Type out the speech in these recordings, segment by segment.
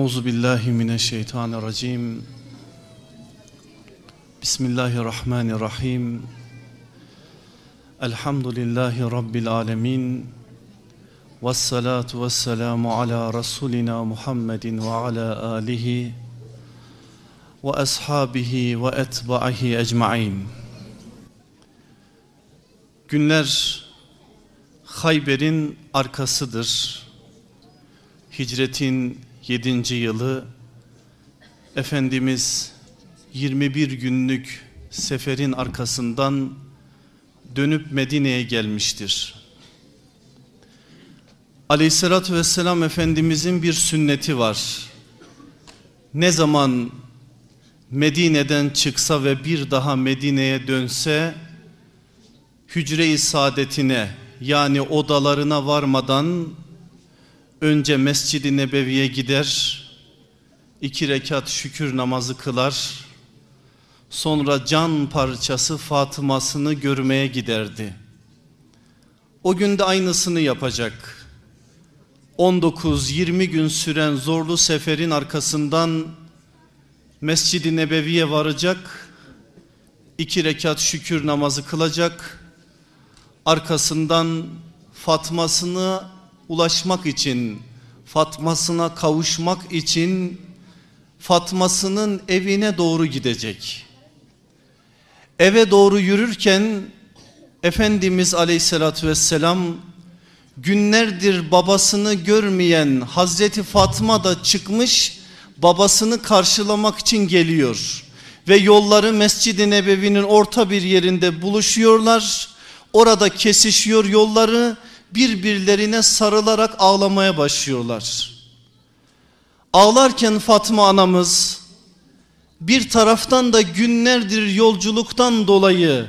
Euzu billahi mineşşeytanirracim. Bismillahirrahmanirrahim. Elhamdülillahi rabbil alamin. Ves salatu vesselamu ala rasulina Muhammedin ve ala alihi ve ashabihi ve etbaihi ecmaîn. Günler Hayber'in arkasıdır. Hicretin 7. yılı Efendimiz 21 günlük seferin arkasından dönüp Medine'ye gelmiştir. Aleyhissalatü vesselam Efendimizin bir sünneti var. Ne zaman Medine'den çıksa ve bir daha Medine'ye dönse hücre-i saadetine yani odalarına varmadan önce Mescid-i Nebevi'ye gider, iki rekat şükür namazı kılar, sonra can parçası Fatıma'sını görmeye giderdi. O günde aynısını yapacak. 19-20 gün süren zorlu seferin arkasından Mescid-i Nebevi'ye varacak, iki rekat şükür namazı kılacak, arkasından Fatmasını ulaşmak için, Fatmasına kavuşmak için Fatmasının evine doğru gidecek. Eve doğru yürürken Efendimiz aleyhissalatü vesselam günlerdir babasını görmeyen Hazreti Fatma da çıkmış babasını karşılamak için geliyor. Ve yolları Mescid-i Nebevi'nin orta bir yerinde buluşuyorlar. Orada kesişiyor yolları birbirlerine sarılarak ağlamaya başlıyorlar. Ağlarken Fatma anamız bir taraftan da günlerdir yolculuktan dolayı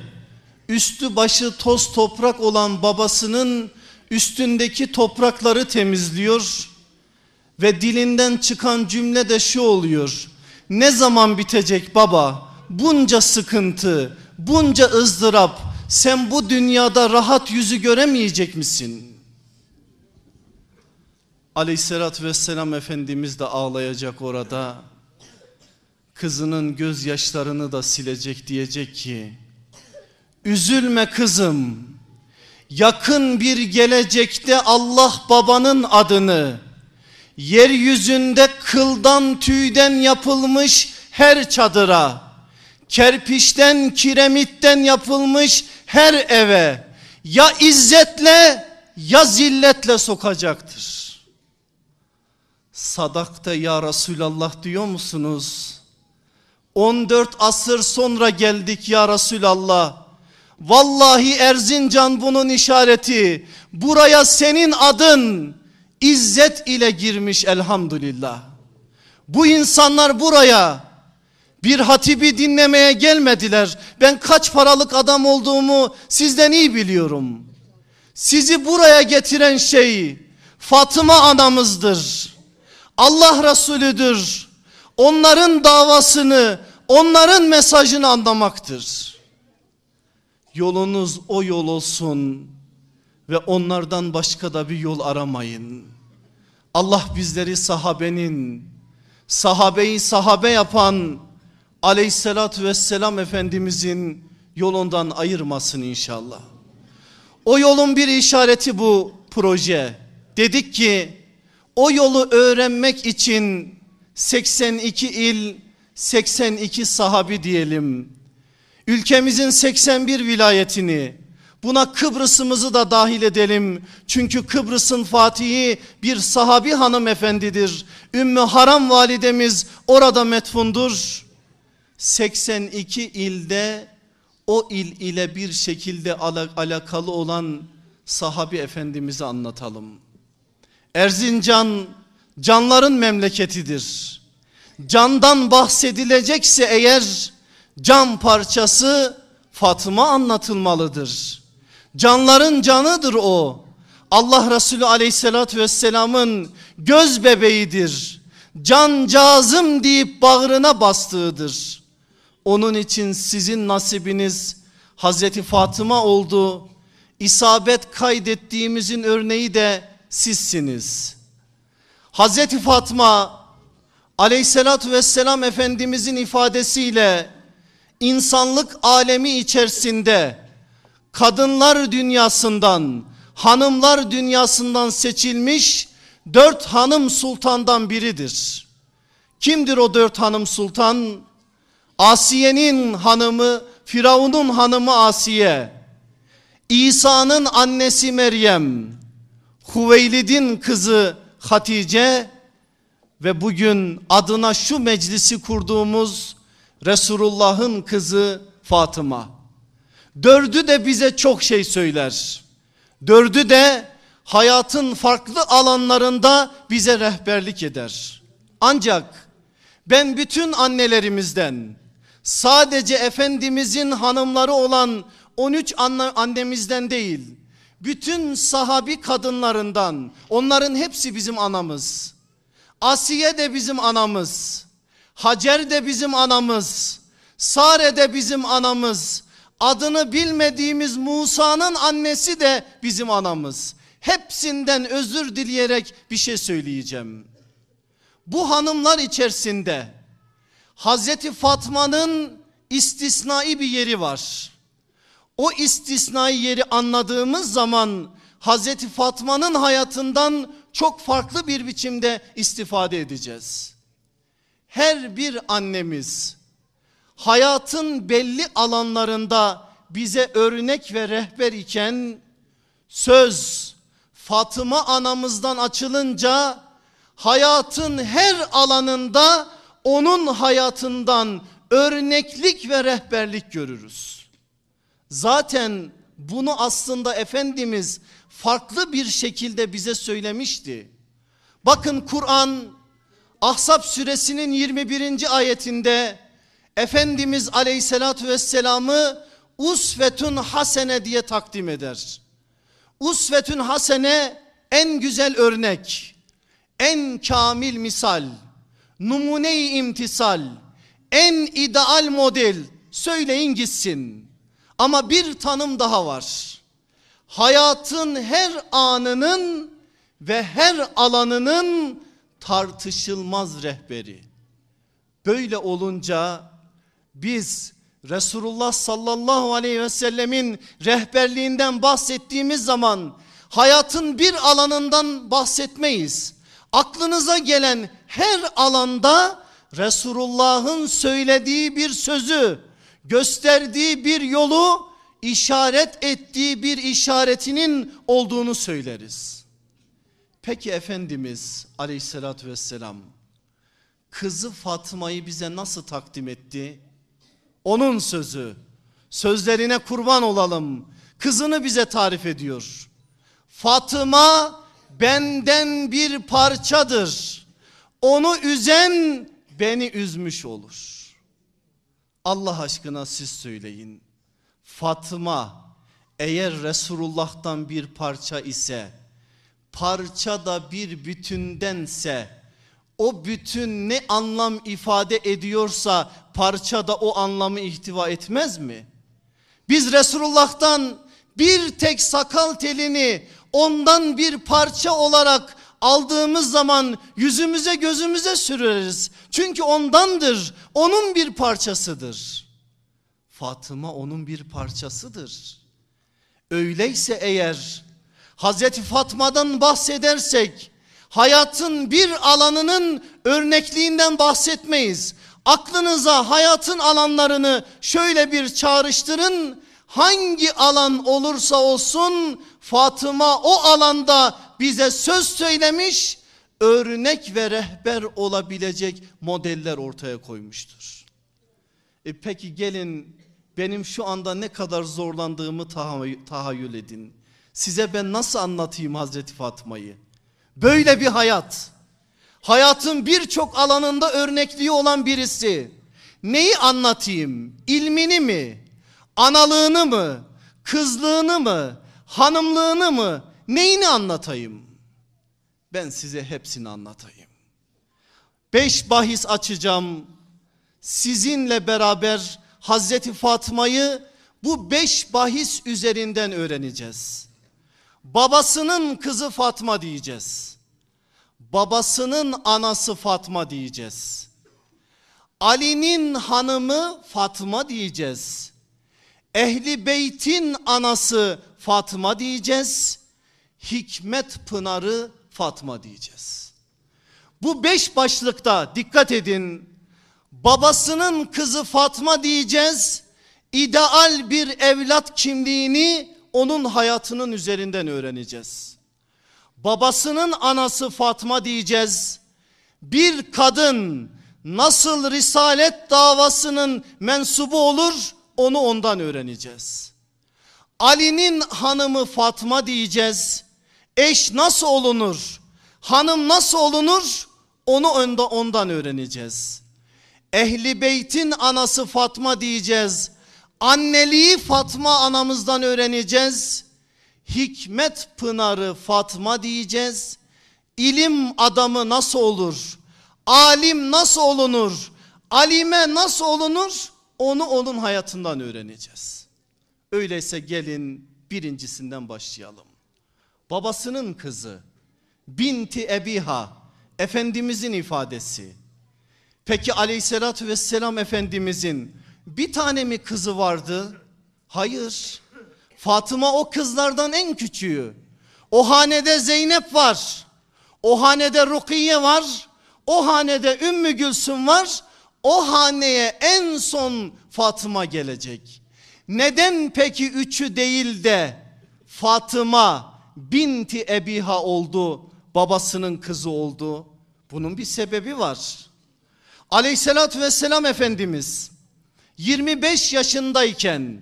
üstü başı toz toprak olan babasının üstündeki toprakları temizliyor ve dilinden çıkan cümle de şu oluyor. Ne zaman bitecek baba? Bunca sıkıntı, bunca ızdırap, sen bu dünyada rahat yüzü göremeyecek misin? Aleyhissalatü vesselam Efendimiz de ağlayacak orada. Kızının gözyaşlarını da silecek diyecek ki Üzülme kızım yakın bir gelecekte Allah babanın adını yeryüzünde kıldan tüyden yapılmış her çadıra kerpiçten kiremitten yapılmış her eve ya izzetle ya zilletle sokacaktır. Sadakta ya Resulallah diyor musunuz? 14 asır sonra geldik ya Resulallah. Vallahi Erzincan bunun işareti. Buraya senin adın izzet ile girmiş elhamdülillah. Bu insanlar buraya bir hatibi dinlemeye gelmediler. Ben kaç paralık adam olduğumu sizden iyi biliyorum. Sizi buraya getiren şey Fatıma anamızdır. Allah Resulüdür. Onların davasını, onların mesajını anlamaktır. Yolunuz o yol olsun ve onlardan başka da bir yol aramayın. Allah bizleri sahabenin, sahabeyi sahabe yapan aleyhissalatü vesselam efendimizin yolundan ayırmasın inşallah. O yolun bir işareti bu proje. Dedik ki o yolu öğrenmek için 82 il 82 sahabi diyelim. Ülkemizin 81 vilayetini buna Kıbrıs'ımızı da dahil edelim. Çünkü Kıbrıs'ın fatihi bir sahabi hanımefendidir. Ümmü Haram validemiz orada metfundur. 82 ilde o il ile bir şekilde alakalı olan sahabi efendimizi anlatalım. Erzincan canların memleketidir. Candan bahsedilecekse eğer can parçası Fatıma anlatılmalıdır. Canların canıdır o. Allah Resulü aleyhissalatü vesselamın göz bebeğidir. Cancağızım deyip bağrına bastığıdır. Onun için sizin nasibiniz Hazreti Fatıma oldu. isabet kaydettiğimizin örneği de sizsiniz. Hazreti Fatma aleyhissalatü vesselam efendimizin ifadesiyle insanlık alemi içerisinde kadınlar dünyasından hanımlar dünyasından seçilmiş dört hanım sultandan biridir. Kimdir o dört hanım sultan? Asiye'nin hanımı Firavun'un hanımı Asiye. İsa'nın annesi Meryem. Huveylid'in kızı Hatice ve bugün adına şu meclisi kurduğumuz Resulullah'ın kızı Fatıma. Dördü de bize çok şey söyler. Dördü de hayatın farklı alanlarında bize rehberlik eder. Ancak ben bütün annelerimizden sadece Efendimizin hanımları olan 13 anne, annemizden değil bütün sahabi kadınlarından onların hepsi bizim anamız. Asiye de bizim anamız. Hacer de bizim anamız. Sare de bizim anamız. Adını bilmediğimiz Musa'nın annesi de bizim anamız. Hepsinden özür dileyerek bir şey söyleyeceğim. Bu hanımlar içerisinde Hazreti Fatma'nın istisnai bir yeri var. O istisnai yeri anladığımız zaman Hazreti Fatma'nın hayatından çok farklı bir biçimde istifade edeceğiz. Her bir annemiz hayatın belli alanlarında bize örnek ve rehber iken söz Fatıma anamızdan açılınca hayatın her alanında onun hayatından örneklik ve rehberlik görürüz. Zaten bunu aslında Efendimiz farklı bir şekilde bize söylemişti. Bakın Kur'an Ahzab suresinin 21. ayetinde Efendimiz aleyhissalatü vesselamı usvetun hasene diye takdim eder. Usvetun hasene en güzel örnek, en kamil misal, numune-i imtisal, en ideal model söyleyin gitsin. Ama bir tanım daha var. Hayatın her anının ve her alanının tartışılmaz rehberi. Böyle olunca biz Resulullah sallallahu aleyhi ve sellemin rehberliğinden bahsettiğimiz zaman hayatın bir alanından bahsetmeyiz. Aklınıza gelen her alanda Resulullah'ın söylediği bir sözü, gösterdiği bir yolu, işaret ettiği bir işaretinin olduğunu söyleriz. Peki Efendimiz aleyhissalatü vesselam kızı Fatma'yı bize nasıl takdim etti? Onun sözü. Sözlerine kurban olalım. Kızını bize tarif ediyor. Fatıma benden bir parçadır. Onu üzen beni üzmüş olur. Allah aşkına siz söyleyin. Fatıma eğer Resulullah'tan bir parça ise parça da bir bütündense o bütün ne anlam ifade ediyorsa parça da o anlamı ihtiva etmez mi? Biz Resulullah'tan bir tek sakal telini ondan bir parça olarak aldığımız zaman yüzümüze gözümüze süreriz. Çünkü ondandır. Onun bir parçasıdır. Fatıma onun bir parçasıdır. Öyleyse eğer Hazreti Fatma'dan bahsedersek hayatın bir alanının örnekliğinden bahsetmeyiz. Aklınıza hayatın alanlarını şöyle bir çağrıştırın. Hangi alan olursa olsun Fatıma o alanda bize söz söylemiş, örnek ve rehber olabilecek modeller ortaya koymuştur. E peki gelin benim şu anda ne kadar zorlandığımı tahayyül edin. Size ben nasıl anlatayım Hazreti Fatma'yı? Böyle bir hayat. Hayatın birçok alanında örnekliği olan birisi. Neyi anlatayım? İlmini mi? Analığını mı? Kızlığını mı? Hanımlığını mı? Neyini anlatayım? Ben size hepsini anlatayım. Beş bahis açacağım. Sizinle beraber Hazreti Fatma'yı Bu beş bahis üzerinden öğreneceğiz. Babasının kızı Fatma diyeceğiz. Babasının anası Fatma diyeceğiz. Ali'nin hanımı Fatma diyeceğiz. Ehli beytin anası Fatma diyeceğiz. Hikmet pınarı Fatma diyeceğiz. Bu beş başlıkta dikkat edin. Babasının kızı Fatma diyeceğiz. İdeal bir evlat kimliğini onun hayatının üzerinden öğreneceğiz. Babasının anası Fatma diyeceğiz. Bir kadın nasıl risalet davasının mensubu olur onu ondan öğreneceğiz. Ali'nin hanımı Fatma diyeceğiz. Eş nasıl olunur? Hanım nasıl olunur? Onu ondan öğreneceğiz. Ehli beytin anası Fatma diyeceğiz. Anneliği Fatma anamızdan öğreneceğiz. Hikmet pınarı Fatma diyeceğiz. İlim adamı nasıl olur? Alim nasıl olunur? Alime nasıl olunur? Onu onun hayatından öğreneceğiz. Öyleyse gelin birincisinden başlayalım. Babasının kızı binti Ebiha Efendimizin ifadesi. Peki aleyhissalatü vesselam Efendimizin bir tane mi kızı vardı? Hayır. Fatıma o kızlardan en küçüğü. O hanede Zeynep var. O hanede Rukiye var. O hanede Ümmü Gülsüm var. O haneye en son Fatıma gelecek. Neden peki üçü değil de Fatıma binti Ebiha oldu, babasının kızı oldu? Bunun bir sebebi var. Aleyhissalatü vesselam Efendimiz 25 yaşındayken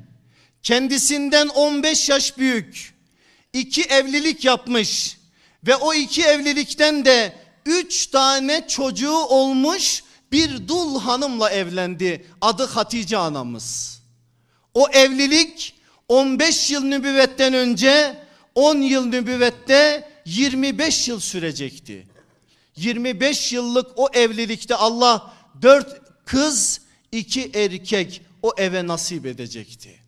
kendisinden 15 yaş büyük iki evlilik yapmış ve o iki evlilikten de üç tane çocuğu olmuş bir dul hanımla evlendi. Adı Hatice anamız. O evlilik 15 yıl nübüvvetten önce 10 yıl nübüvvette 25 yıl sürecekti. 25 yıllık o evlilikte Allah 4 kız 2 erkek o eve nasip edecekti.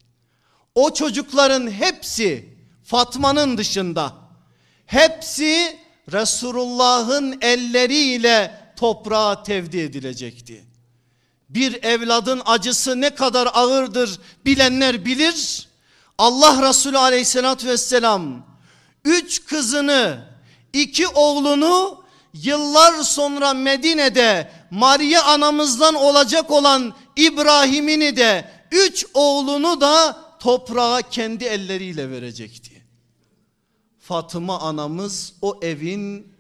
O çocukların hepsi Fatma'nın dışında hepsi Resulullah'ın elleriyle toprağa tevdi edilecekti. Bir evladın acısı ne kadar ağırdır bilenler bilir. Allah Resulü aleyhissalatü vesselam üç kızını iki oğlunu yıllar sonra Medine'de Maria anamızdan olacak olan İbrahim'ini de üç oğlunu da toprağa kendi elleriyle verecekti. Fatıma anamız o evin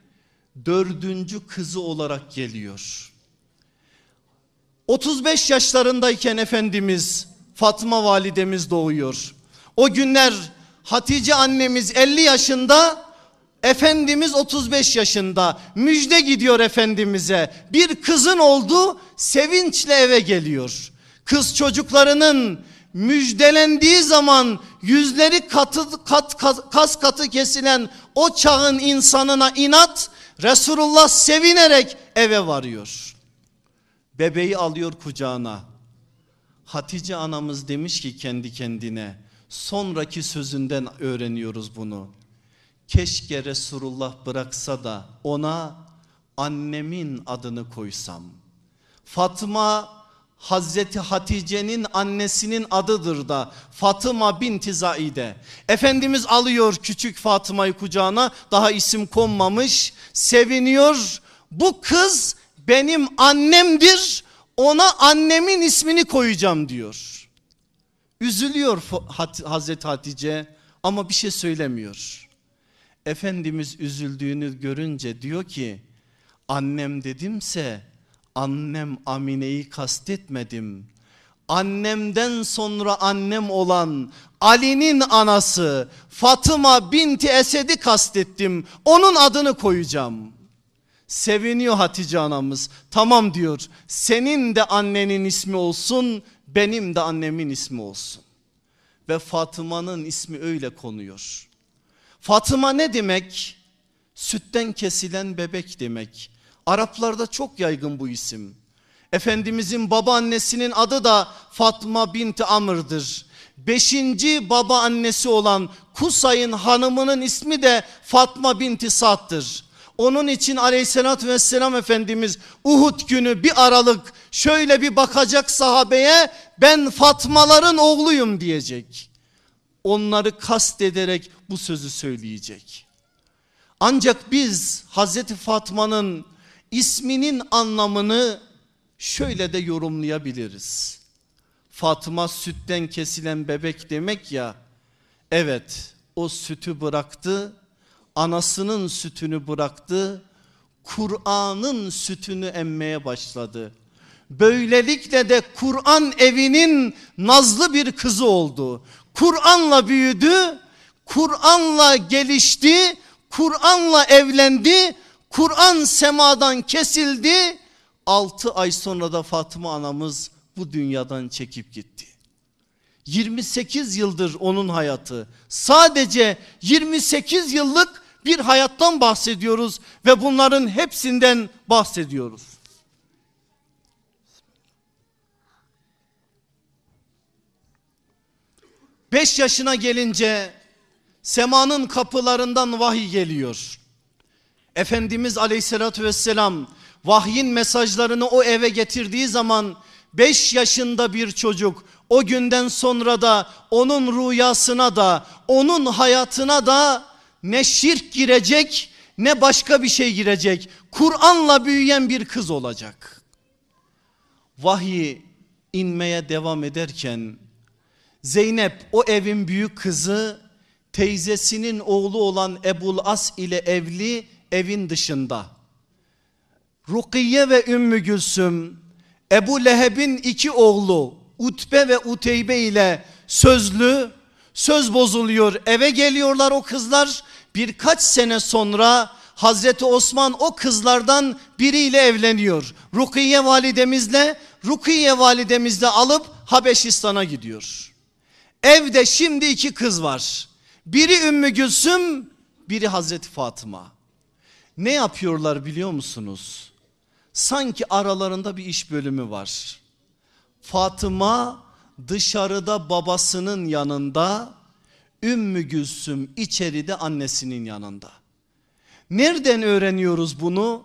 dördüncü kızı olarak geliyor. 35 yaşlarındayken Efendimiz Fatma validemiz doğuyor. O günler Hatice annemiz 50 yaşında Efendimiz 35 yaşında müjde gidiyor Efendimiz'e bir kızın oldu sevinçle eve geliyor. Kız çocuklarının müjdelendiği zaman yüzleri katı, kat, kat, kas katı kesilen o çağın insanına inat Resulullah sevinerek eve varıyor. Bebeği alıyor kucağına. Hatice anamız demiş ki kendi kendine sonraki sözünden öğreniyoruz bunu. Keşke Resulullah bıraksa da ona annemin adını koysam. Fatma Hazreti Hatice'nin annesinin adıdır da Fatıma binti Zaide. Efendimiz alıyor küçük Fatıma'yı kucağına daha isim konmamış seviniyor. Bu kız benim annemdir ona annemin ismini koyacağım diyor. Üzülüyor Hazreti Hatice ama bir şey söylemiyor. Efendimiz üzüldüğünü görünce diyor ki annem dedimse annem Amine'yi kastetmedim. Annemden sonra annem olan Ali'nin anası Fatıma binti Esed'i kastettim. Onun adını koyacağım. Seviniyor Hatice anamız. Tamam diyor. Senin de annenin ismi olsun, benim de annemin ismi olsun. Ve Fatıma'nın ismi öyle konuyor. Fatıma ne demek? Sütten kesilen bebek demek. Araplarda çok yaygın bu isim. Efendimizin babaannesinin adı da Fatma binti Amr'dır. beşinci baba annesi olan Kusay'ın hanımının ismi de Fatma binti Sa'd'dır. Onun için aleyhissalatü vesselam Efendimiz Uhud günü bir aralık şöyle bir bakacak sahabeye ben Fatmaların oğluyum diyecek. Onları kast ederek bu sözü söyleyecek. Ancak biz Hazreti Fatma'nın isminin anlamını şöyle de yorumlayabiliriz. Fatma sütten kesilen bebek demek ya. Evet o sütü bıraktı. Anasının sütünü bıraktı. Kur'an'ın sütünü emmeye başladı. Böylelikle de Kur'an evinin nazlı bir kızı oldu. Kur'an'la büyüdü. Kur'an'la gelişti. Kur'an'la evlendi. Kur'an semadan kesildi. 6 ay sonra da Fatıma anamız bu dünyadan çekip gitti. 28 yıldır onun hayatı. Sadece 28 yıllık bir hayattan bahsediyoruz ve bunların hepsinden bahsediyoruz. Beş yaşına gelince semanın kapılarından vahiy geliyor. Efendimiz aleyhissalatü vesselam vahyin mesajlarını o eve getirdiği zaman 5 yaşında bir çocuk o günden sonra da onun rüyasına da onun hayatına da ne şirk girecek ne başka bir şey girecek. Kur'an'la büyüyen bir kız olacak. Vahiy inmeye devam ederken Zeynep o evin büyük kızı teyzesinin oğlu olan Ebul As ile evli evin dışında. Rukiye ve Ümmü Gülsüm Ebu Leheb'in iki oğlu Utbe ve Uteybe ile sözlü söz bozuluyor eve geliyorlar o kızlar birkaç sene sonra Hazreti Osman o kızlardan biriyle evleniyor. Rukiye validemizle Rukiye validemizle alıp Habeşistan'a gidiyor. Evde şimdi iki kız var. Biri Ümmü Gülsüm, biri Hazreti Fatıma. Ne yapıyorlar biliyor musunuz? Sanki aralarında bir iş bölümü var. Fatıma dışarıda babasının yanında, Ümmü Gülsüm içeride annesinin yanında. Nereden öğreniyoruz bunu?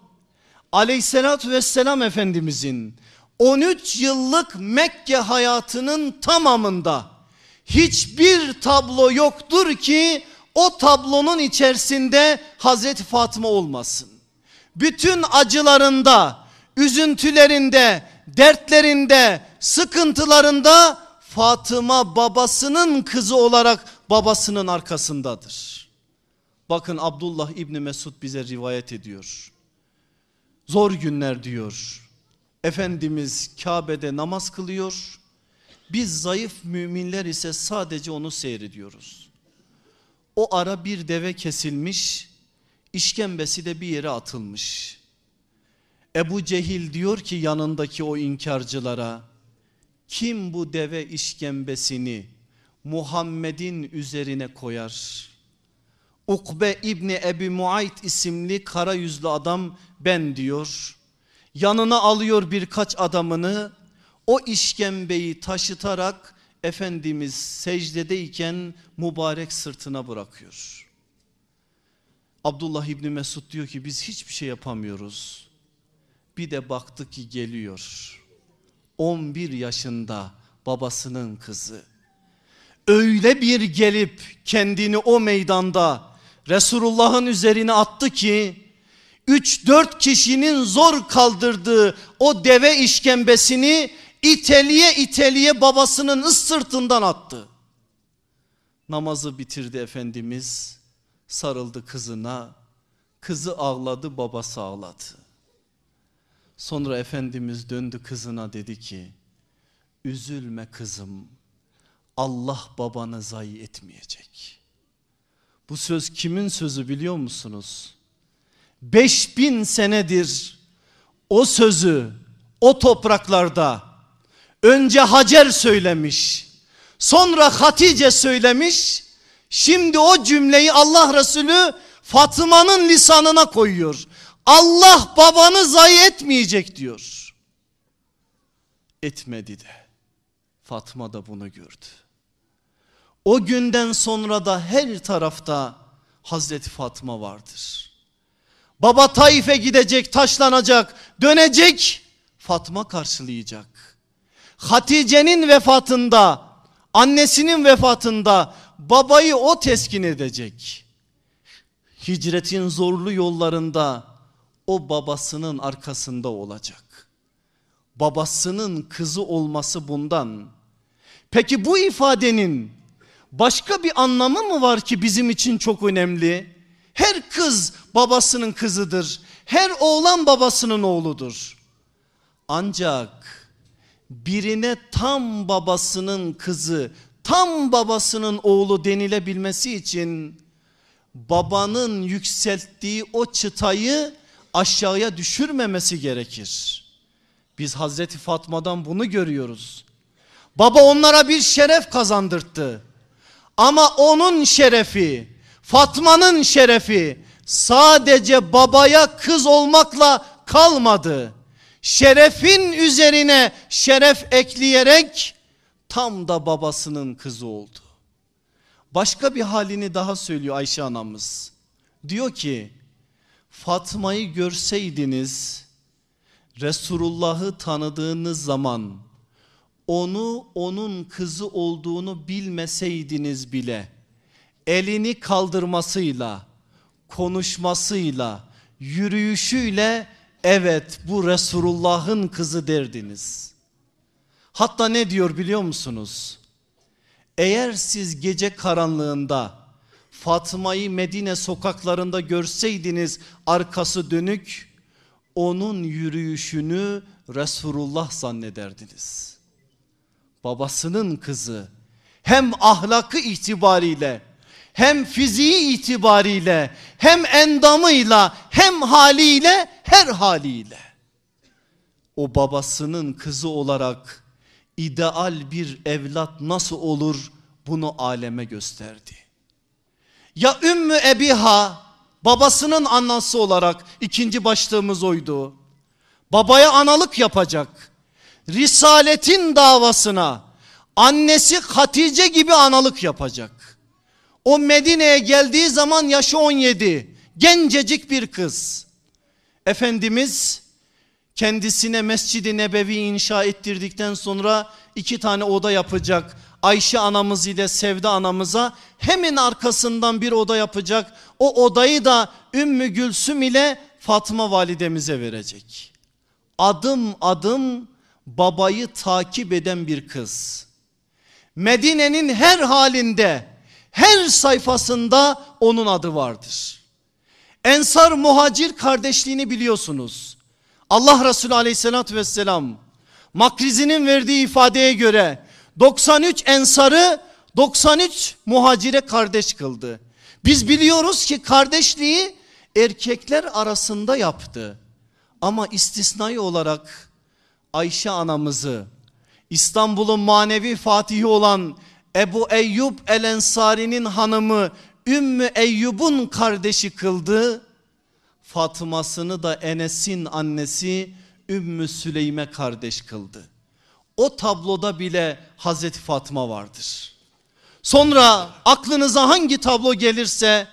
Aleyhissalatü vesselam Efendimizin 13 yıllık Mekke hayatının tamamında hiçbir tablo yoktur ki o tablonun içerisinde Hazreti Fatıma olmasın. Bütün acılarında, üzüntülerinde, dertlerinde, sıkıntılarında Fatıma babasının kızı olarak babasının arkasındadır. Bakın Abdullah İbni Mesud bize rivayet ediyor. Zor günler diyor. Efendimiz Kabe'de namaz kılıyor. Biz zayıf müminler ise sadece onu seyrediyoruz. O ara bir deve kesilmiş, işkembesi de bir yere atılmış. Ebu Cehil diyor ki yanındaki o inkarcılara, kim bu deve işkembesini Muhammed'in üzerine koyar? Ukbe İbni Ebi Muayt isimli kara yüzlü adam ben diyor. Yanına alıyor birkaç adamını o işkembeyi taşıtarak Efendimiz secdedeyken mübarek sırtına bırakıyor. Abdullah İbni Mesud diyor ki biz hiçbir şey yapamıyoruz. Bir de baktık ki geliyor. 11 yaşında babasının kızı. Öyle bir gelip kendini o meydanda Resulullah'ın üzerine attı ki 3-4 kişinin zor kaldırdığı o deve işkembesini iteliye iteliye babasının sırtından attı. Namazı bitirdi Efendimiz sarıldı kızına kızı ağladı babası ağladı. Sonra Efendimiz döndü kızına dedi ki üzülme kızım Allah babanı zayi etmeyecek. Bu söz kimin sözü biliyor musunuz? 5000 senedir o sözü o topraklarda önce Hacer söylemiş sonra Hatice söylemiş şimdi o cümleyi Allah Resulü Fatıma'nın lisanına koyuyor. Allah babanı zayi etmeyecek diyor. Etmedi de Fatma da bunu gördü. O günden sonra da her tarafta Hazreti Fatma vardır. Baba Taif'e gidecek, taşlanacak, dönecek. Fatma karşılayacak. Hatice'nin vefatında, annesinin vefatında babayı o teskin edecek. Hicretin zorlu yollarında o babasının arkasında olacak. Babasının kızı olması bundan. Peki bu ifadenin başka bir anlamı mı var ki bizim için çok önemli? Her kız babasının kızıdır. Her oğlan babasının oğludur. Ancak birine tam babasının kızı, tam babasının oğlu denilebilmesi için babanın yükselttiği o çıtayı aşağıya düşürmemesi gerekir. Biz Hazreti Fatma'dan bunu görüyoruz. Baba onlara bir şeref kazandırttı. Ama onun şerefi, Fatma'nın şerefi sadece babaya kız olmakla kalmadı. Şerefin üzerine şeref ekleyerek tam da babasının kızı oldu. Başka bir halini daha söylüyor Ayşe anamız. Diyor ki Fatma'yı görseydiniz Resulullah'ı tanıdığınız zaman onu onun kızı olduğunu bilmeseydiniz bile elini kaldırmasıyla konuşmasıyla yürüyüşüyle evet bu Resulullah'ın kızı derdiniz. Hatta ne diyor biliyor musunuz? Eğer siz gece karanlığında Fatma'yı Medine sokaklarında görseydiniz arkası dönük onun yürüyüşünü Resulullah zannederdiniz. Babasının kızı hem ahlakı itibariyle hem fiziği itibariyle hem endamıyla hem haliyle her haliyle o babasının kızı olarak ideal bir evlat nasıl olur bunu aleme gösterdi. Ya Ümmü Ebiha babasının annesi olarak ikinci başlığımız oydu. Babaya analık yapacak. Risaletin davasına annesi Hatice gibi analık yapacak. O Medine'ye geldiği zaman yaşı 17 gencecik bir kız. Efendimiz kendisine Mescid-i Nebevi inşa ettirdikten sonra iki tane oda yapacak. Ayşe anamız ile Sevda anamıza hemen arkasından bir oda yapacak. O odayı da Ümmü Gülsüm ile Fatma validemize verecek. Adım adım babayı takip eden bir kız. Medine'nin her halinde her sayfasında onun adı vardır. Ensar muhacir kardeşliğini biliyorsunuz. Allah Resulü aleyhissalatü vesselam Makrizi'nin verdiği ifadeye göre 93 ensarı 93 muhacire kardeş kıldı. Biz biliyoruz ki kardeşliği erkekler arasında yaptı. Ama istisnai olarak Ayşe anamızı İstanbul'un manevi fatihi olan Ebu Eyyub El Ensari'nin hanımı Ümmü Eyyub'un kardeşi kıldı. Fatıma'sını da Enes'in annesi Ümmü Süleym'e kardeş kıldı. O tabloda bile Hazreti Fatma vardır. Sonra aklınıza hangi tablo gelirse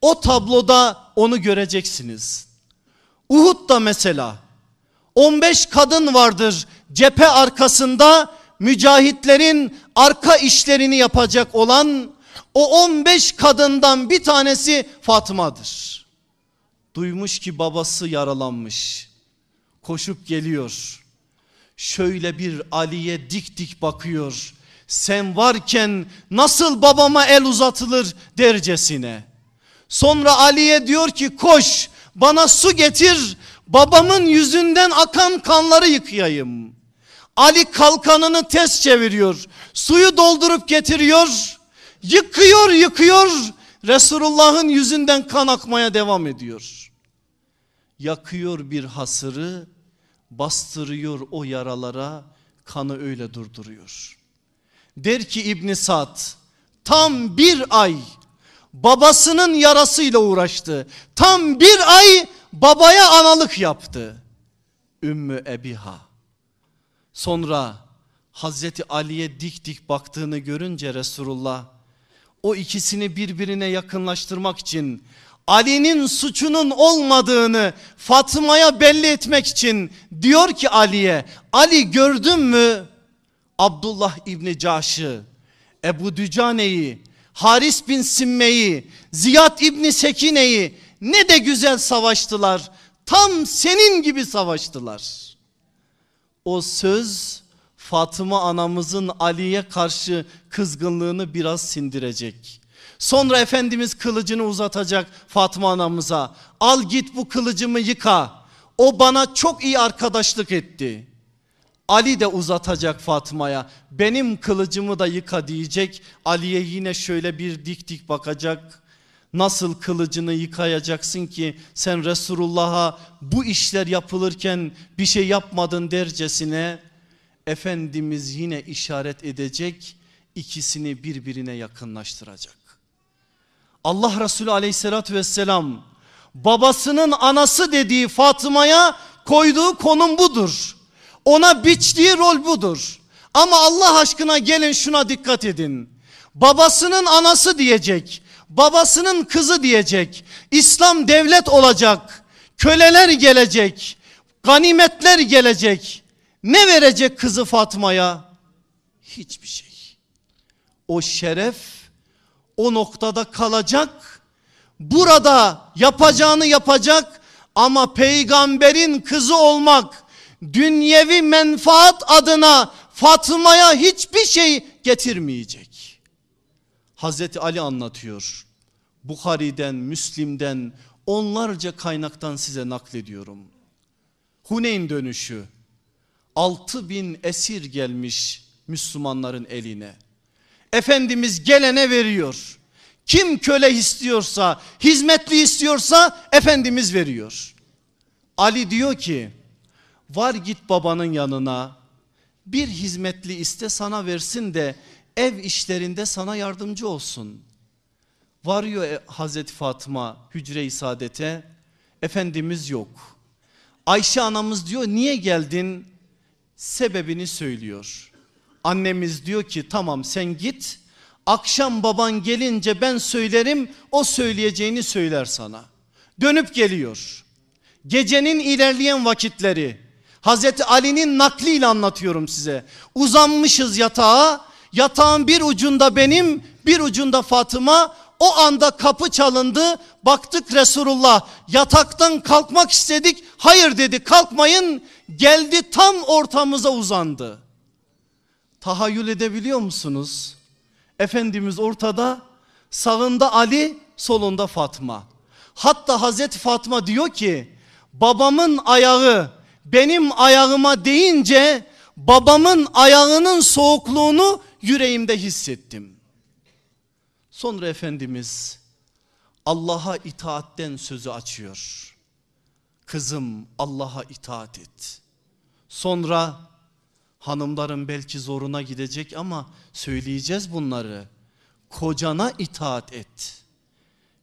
o tabloda onu göreceksiniz. Uhud'da mesela 15 kadın vardır cephe arkasında mücahitlerin arka işlerini yapacak olan o 15 kadından bir tanesi Fatma'dır. Duymuş ki babası yaralanmış. Koşup geliyor. Şöyle bir Ali'ye dik dik bakıyor. Sen varken nasıl babama el uzatılır dercesine. Sonra Ali'ye diyor ki koş bana su getir babamın yüzünden akan kanları yıkayayım. Ali kalkanını ters çeviriyor. Suyu doldurup getiriyor. Yıkıyor yıkıyor. Resulullah'ın yüzünden kan akmaya devam ediyor. Yakıyor bir hasırı, bastırıyor o yaralara, kanı öyle durduruyor. Der ki İbn Sad, tam bir ay babasının yarasıyla uğraştı. Tam bir ay babaya analık yaptı. Ümmü Ebiha. Sonra Hazreti Ali'ye dik dik baktığını görünce Resulullah o ikisini birbirine yakınlaştırmak için Ali'nin suçunun olmadığını Fatma'ya belli etmek için diyor ki Ali'ye Ali gördün mü? Abdullah İbni Caş'ı Ebu Dücane'yi Haris bin Simme'yi Ziyad İbni Sekine'yi ne de güzel savaştılar tam senin gibi savaştılar o söz Fatıma anamızın Ali'ye karşı kızgınlığını biraz sindirecek. Sonra Efendimiz kılıcını uzatacak Fatıma anamıza. Al git bu kılıcımı yıka. O bana çok iyi arkadaşlık etti. Ali de uzatacak Fatıma'ya. Benim kılıcımı da yıka diyecek. Ali'ye yine şöyle bir dik dik bakacak. Nasıl kılıcını yıkayacaksın ki sen Resulullah'a bu işler yapılırken bir şey yapmadın dercesine Efendimiz yine işaret edecek ikisini birbirine yakınlaştıracak. Allah Resulü aleyhissalatü vesselam babasının anası dediği Fatıma'ya koyduğu konum budur. Ona biçtiği rol budur. Ama Allah aşkına gelin şuna dikkat edin. Babasının anası diyecek. Babasının kızı diyecek. İslam devlet olacak. Köleler gelecek. Ganimetler gelecek. Ne verecek kızı Fatma'ya? Hiçbir şey. O şeref o noktada kalacak. Burada yapacağını yapacak ama peygamberin kızı olmak dünyevi menfaat adına Fatma'ya hiçbir şey getirmeyecek. Hazreti Ali anlatıyor. Bukhari'den, Müslim'den onlarca kaynaktan size naklediyorum. Huneyn dönüşü 6 bin esir gelmiş Müslümanların eline. Efendimiz gelene veriyor. Kim köle istiyorsa, hizmetli istiyorsa Efendimiz veriyor. Ali diyor ki var git babanın yanına bir hizmetli iste sana versin de ev işlerinde sana yardımcı olsun. Varıyor e, Hazreti Fatıma hücre-i saadete Efendimiz yok. Ayşe anamız diyor niye geldin? sebebini söylüyor. Annemiz diyor ki tamam sen git akşam baban gelince ben söylerim o söyleyeceğini söyler sana. Dönüp geliyor. Gecenin ilerleyen vakitleri Hazreti Ali'nin nakliyle anlatıyorum size. Uzanmışız yatağa yatağın bir ucunda benim bir ucunda Fatıma o anda kapı çalındı baktık Resulullah yataktan kalkmak istedik hayır dedi kalkmayın geldi tam ortamıza uzandı. Tahayyül edebiliyor musunuz? Efendimiz ortada sağında Ali solunda Fatma. Hatta Hazreti Fatma diyor ki babamın ayağı benim ayağıma deyince babamın ayağının soğukluğunu yüreğimde hissettim. Sonra Efendimiz Allah'a itaatten sözü açıyor. Kızım Allah'a itaat et. Sonra hanımların belki zoruna gidecek ama söyleyeceğiz bunları. Kocana itaat et.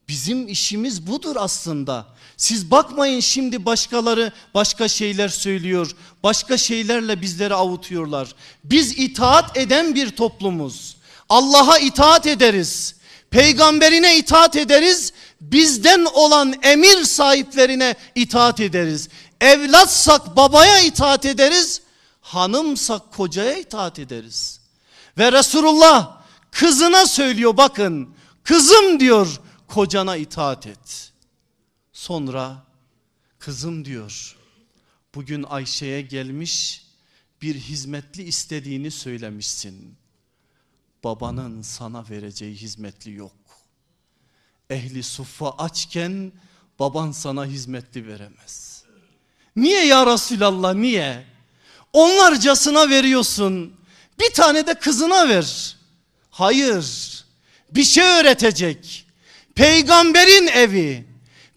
Bizim işimiz budur aslında. Siz bakmayın şimdi başkaları başka şeyler söylüyor. Başka şeylerle bizleri avutuyorlar. Biz itaat eden bir toplumuz. Allah'a itaat ederiz. Peygamberine itaat ederiz. Bizden olan emir sahiplerine itaat ederiz. Evlatsak babaya itaat ederiz. Hanımsak kocaya itaat ederiz. Ve Resulullah kızına söylüyor bakın. Kızım diyor kocana itaat et. Sonra kızım diyor bugün Ayşe'ye gelmiş bir hizmetli istediğini söylemişsin babanın sana vereceği hizmetli yok. Ehli suffa açken baban sana hizmetli veremez. Niye ya Resulallah niye? Onlarcasına veriyorsun. Bir tane de kızına ver. Hayır. Bir şey öğretecek. Peygamberin evi,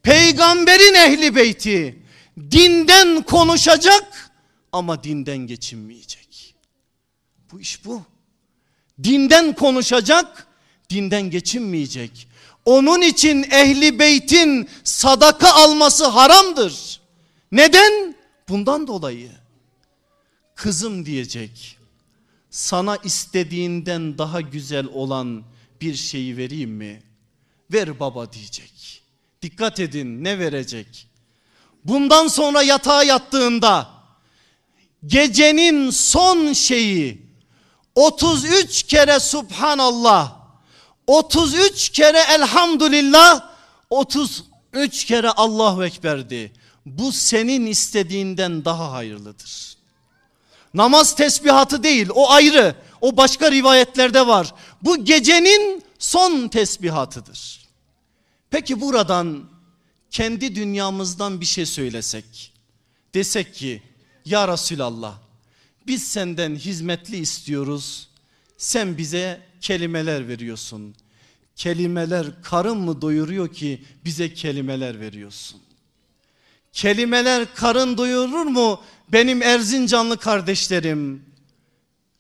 peygamberin ehli beyti dinden konuşacak ama dinden geçinmeyecek. Bu iş bu. Dinden konuşacak, dinden geçinmeyecek. Onun için ehli beytin sadaka alması haramdır. Neden? Bundan dolayı. Kızım diyecek. Sana istediğinden daha güzel olan bir şeyi vereyim mi? Ver baba diyecek. Dikkat edin ne verecek? Bundan sonra yatağa yattığında gecenin son şeyi 33 kere subhanallah 33 kere elhamdülillah 33 kere Allahu Ekber'di. Bu senin istediğinden daha hayırlıdır. Namaz tesbihatı değil o ayrı o başka rivayetlerde var. Bu gecenin son tesbihatıdır. Peki buradan kendi dünyamızdan bir şey söylesek. Desek ki ya Resulallah biz senden hizmetli istiyoruz. Sen bize kelimeler veriyorsun. Kelimeler karın mı doyuruyor ki bize kelimeler veriyorsun? Kelimeler karın doyurur mu benim Erzincanlı kardeşlerim?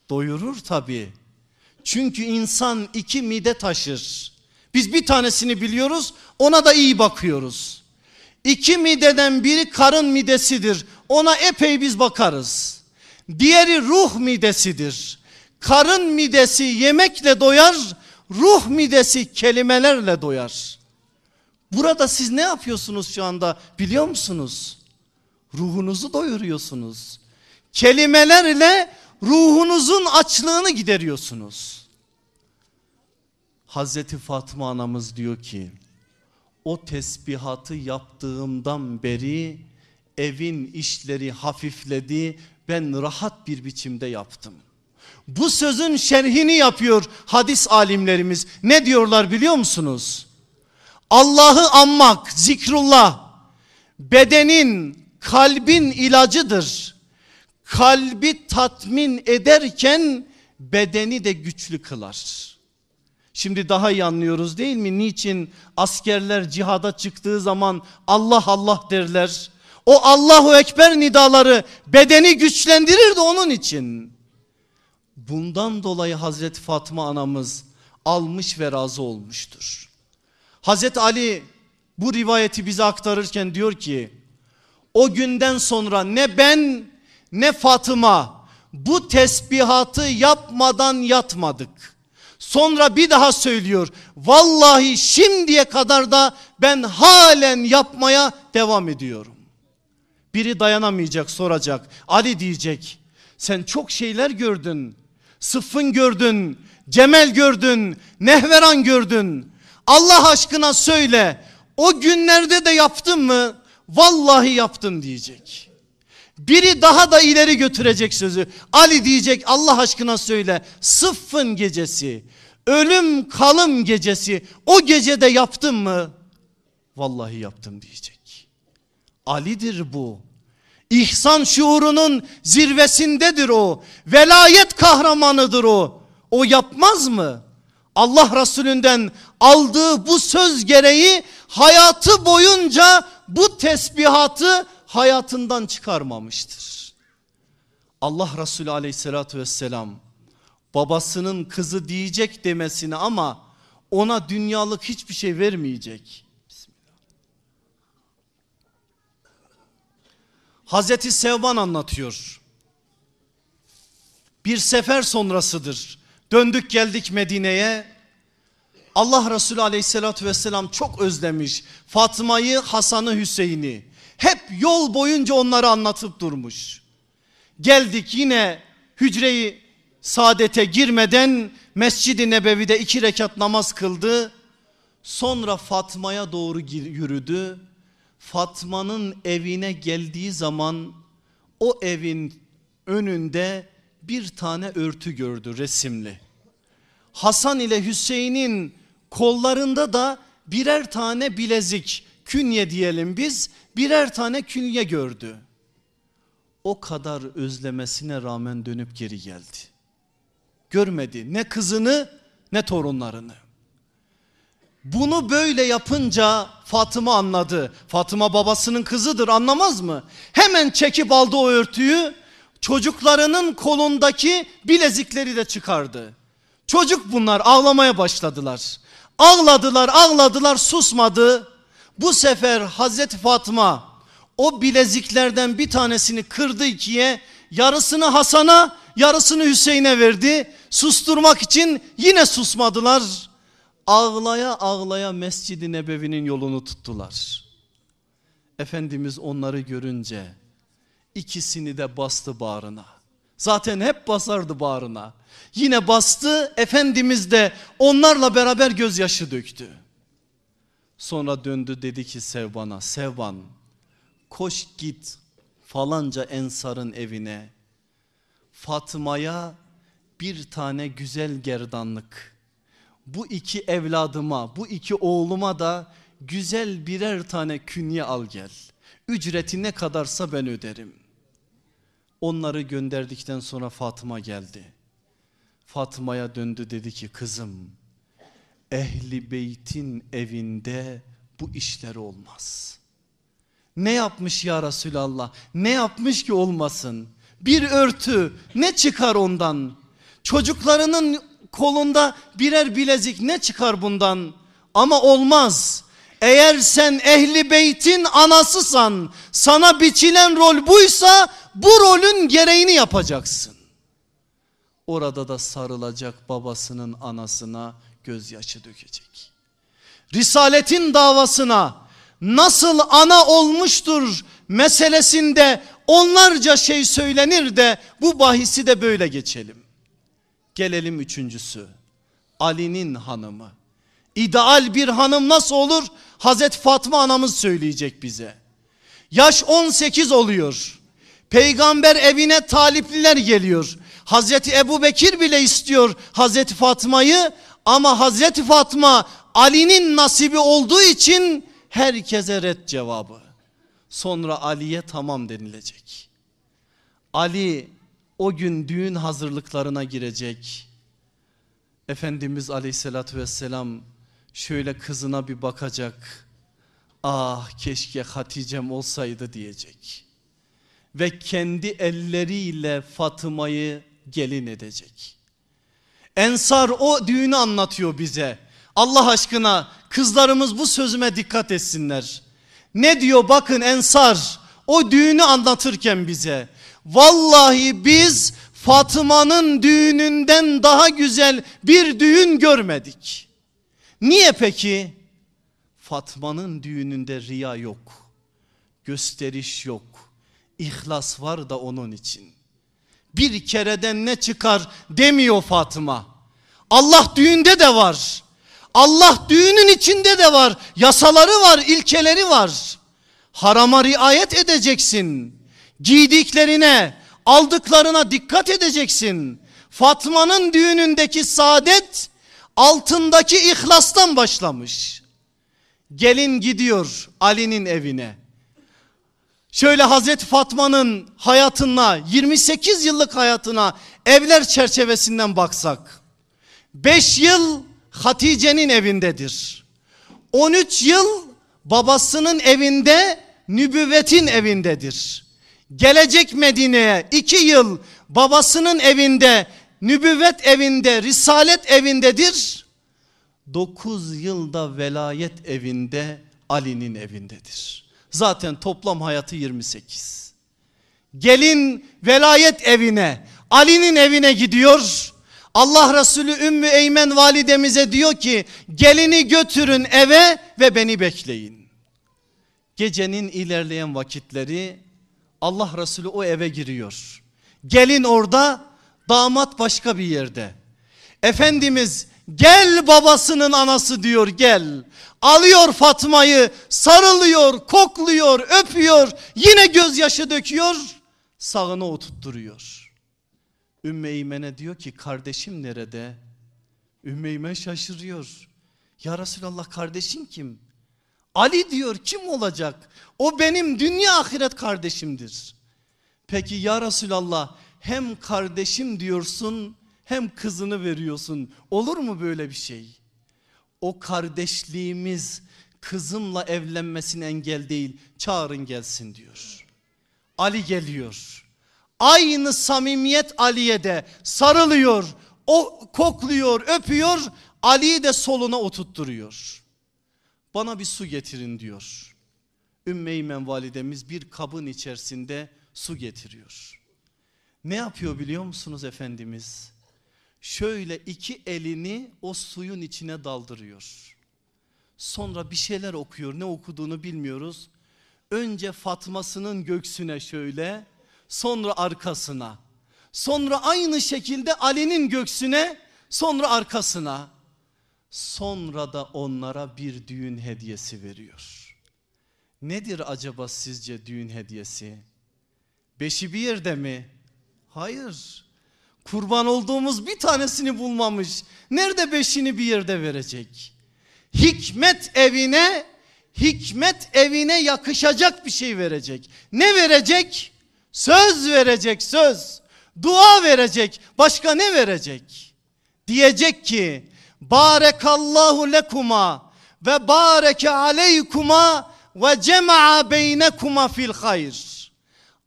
Doyurur tabi. Çünkü insan iki mide taşır. Biz bir tanesini biliyoruz ona da iyi bakıyoruz. İki mideden biri karın midesidir. Ona epey biz bakarız. Diğeri ruh midesidir. Karın midesi yemekle doyar, ruh midesi kelimelerle doyar. Burada siz ne yapıyorsunuz şu anda biliyor musunuz? Ruhunuzu doyuruyorsunuz. Kelimelerle ruhunuzun açlığını gideriyorsunuz. Hazreti Fatma anamız diyor ki o tesbihatı yaptığımdan beri evin işleri hafifledi ben rahat bir biçimde yaptım. Bu sözün şerhini yapıyor hadis alimlerimiz. Ne diyorlar biliyor musunuz? Allah'ı anmak, zikrullah bedenin, kalbin ilacıdır. Kalbi tatmin ederken bedeni de güçlü kılar. Şimdi daha iyi anlıyoruz değil mi? Niçin askerler cihada çıktığı zaman Allah Allah derler. O Allahu Ekber nidaları bedeni güçlendirir de onun için. Bundan dolayı Hazreti Fatma anamız almış ve razı olmuştur. Hazreti Ali bu rivayeti bize aktarırken diyor ki o günden sonra ne ben ne Fatıma bu tesbihatı yapmadan yatmadık. Sonra bir daha söylüyor. Vallahi şimdiye kadar da ben halen yapmaya devam ediyorum. Biri dayanamayacak soracak. Ali diyecek. Sen çok şeyler gördün. Sıffın gördün. Cemel gördün. Nehveran gördün. Allah aşkına söyle. O günlerde de yaptın mı? Vallahi yaptım diyecek. Biri daha da ileri götürecek sözü. Ali diyecek Allah aşkına söyle. Sıffın gecesi, ölüm kalım gecesi o gecede yaptın mı? Vallahi yaptım diyecek. Ali'dir bu. İhsan şuurunun zirvesindedir o. Velayet kahramanıdır o. O yapmaz mı? Allah Resulünden aldığı bu söz gereği hayatı boyunca bu tesbihatı hayatından çıkarmamıştır. Allah Resulü aleyhissalatü vesselam babasının kızı diyecek demesini ama ona dünyalık hiçbir şey vermeyecek. Hazreti Sevban anlatıyor. Bir sefer sonrasıdır. Döndük geldik Medine'ye. Allah Resulü aleyhissalatü vesselam çok özlemiş. Fatma'yı, Hasan'ı, Hüseyin'i. Hep yol boyunca onları anlatıp durmuş. Geldik yine hücreyi saadete girmeden Mescid-i Nebevi'de iki rekat namaz kıldı. Sonra Fatma'ya doğru yürüdü. Fatma'nın evine geldiği zaman o evin önünde bir tane örtü gördü resimli. Hasan ile Hüseyin'in kollarında da birer tane bilezik künye diyelim biz birer tane künye gördü. O kadar özlemesine rağmen dönüp geri geldi. Görmedi ne kızını ne torunlarını. Bunu böyle yapınca Fatıma anladı. Fatıma babasının kızıdır anlamaz mı? Hemen çekip aldı o örtüyü. Çocuklarının kolundaki bilezikleri de çıkardı. Çocuk bunlar ağlamaya başladılar. Ağladılar ağladılar susmadı. Bu sefer Hazreti Fatma o bileziklerden bir tanesini kırdı ikiye yarısını Hasan'a yarısını Hüseyin'e verdi. Susturmak için yine susmadılar. ağlaya ağlaya Mescid-i Nebevi'nin yolunu tuttular. Efendimiz onları görünce ikisini de bastı bağrına. Zaten hep basardı bağrına. Yine bastı Efendimiz de onlarla beraber gözyaşı döktü. Sonra döndü dedi ki Sevban'a Sevban koş git falanca ensarın evine. Fatma'ya bir tane güzel gerdanlık. Bu iki evladıma bu iki oğluma da güzel birer tane künye al gel. Ücreti ne kadarsa ben öderim. Onları gönderdikten sonra Fatıma geldi. Fatma'ya döndü dedi ki kızım ehli beytin evinde bu işler olmaz. Ne yapmış ya Resulallah? Ne yapmış ki olmasın? Bir örtü ne çıkar ondan? Çocuklarının kolunda birer bilezik ne çıkar bundan? Ama olmaz. Eğer sen ehli beytin anasısan sana biçilen rol buysa bu rolün gereğini yapacaksın. Orada da sarılacak babasının anasına gözyaşı dökecek. Risaletin davasına nasıl ana olmuştur meselesinde onlarca şey söylenir de bu bahisi de böyle geçelim. Gelelim üçüncüsü Ali'nin hanımı. İdeal bir hanım nasıl olur? Hazreti Fatma anamız söyleyecek bize. Yaş 18 oluyor. Peygamber evine talipliler geliyor. Hazreti Ebu Bekir bile istiyor Hazreti Fatma'yı ama Hazreti Fatma Ali'nin nasibi olduğu için herkese red cevabı. Sonra Ali'ye tamam denilecek. Ali o gün düğün hazırlıklarına girecek. Efendimiz aleyhissalatü vesselam şöyle kızına bir bakacak. Ah keşke Hatice'm olsaydı diyecek. Ve kendi elleriyle Fatıma'yı gelin edecek. Ensar o düğünü anlatıyor bize. Allah aşkına kızlarımız bu sözüme dikkat etsinler. Ne diyor bakın Ensar o düğünü anlatırken bize. Vallahi biz Fatıma'nın düğününden daha güzel bir düğün görmedik. Niye peki? Fatma'nın düğününde riya yok. Gösteriş yok. İhlas var da onun için. Bir kereden ne çıkar demiyor Fatıma. Allah düğünde de var. Allah düğünün içinde de var. Yasaları var, ilkeleri var. Harama riayet edeceksin. Giydiklerine, aldıklarına dikkat edeceksin. Fatma'nın düğünündeki saadet altındaki ihlastan başlamış. Gelin gidiyor Ali'nin evine. Şöyle Hazreti Fatma'nın hayatına 28 yıllık hayatına evler çerçevesinden baksak. 5 yıl Hatice'nin evindedir. 13 yıl babasının evinde nübüvvetin evindedir. Gelecek Medine'ye 2 yıl babasının evinde nübüvvet evinde risalet evindedir. 9 yılda velayet evinde Ali'nin evindedir. Zaten toplam hayatı 28. Gelin velayet evine Ali'nin evine gidiyor. Allah Resulü Ümmü Eymen validemize diyor ki gelini götürün eve ve beni bekleyin. Gecenin ilerleyen vakitleri Allah Resulü o eve giriyor. Gelin orada damat başka bir yerde. Efendimiz gel babasının anası diyor gel. Alıyor Fatma'yı sarılıyor kokluyor öpüyor yine gözyaşı döküyor sağına oturtturuyor. Ümmü diyor ki kardeşim nerede? Ümmü şaşırıyor. Ya Resulallah kardeşin kim? Ali diyor kim olacak? O benim dünya ahiret kardeşimdir. Peki ya Resulallah hem kardeşim diyorsun hem kızını veriyorsun. Olur mu böyle bir şey? O kardeşliğimiz kızımla evlenmesine engel değil. Çağırın gelsin diyor. Ali geliyor. Aynı samimiyet Ali'ye de sarılıyor. O kokluyor, öpüyor. Ali'yi de soluna oturtturuyor. Bana bir su getirin diyor. Ümmeymen validemiz bir kabın içerisinde su getiriyor. Ne yapıyor biliyor musunuz Efendimiz? şöyle iki elini o suyun içine daldırıyor. Sonra bir şeyler okuyor ne okuduğunu bilmiyoruz. Önce Fatma'sının göksüne şöyle sonra arkasına. Sonra aynı şekilde Ali'nin göksüne sonra arkasına. Sonra da onlara bir düğün hediyesi veriyor. Nedir acaba sizce düğün hediyesi? Beşi bir yerde mi? Hayır. Kurban olduğumuz bir tanesini bulmamış. Nerede beşini bir yerde verecek? Hikmet evine, hikmet evine yakışacak bir şey verecek. Ne verecek? Söz verecek söz. Dua verecek. Başka ne verecek? Diyecek ki Barekallahu lekuma ve bareke aleykuma ve cema'a beynekuma fil hayr.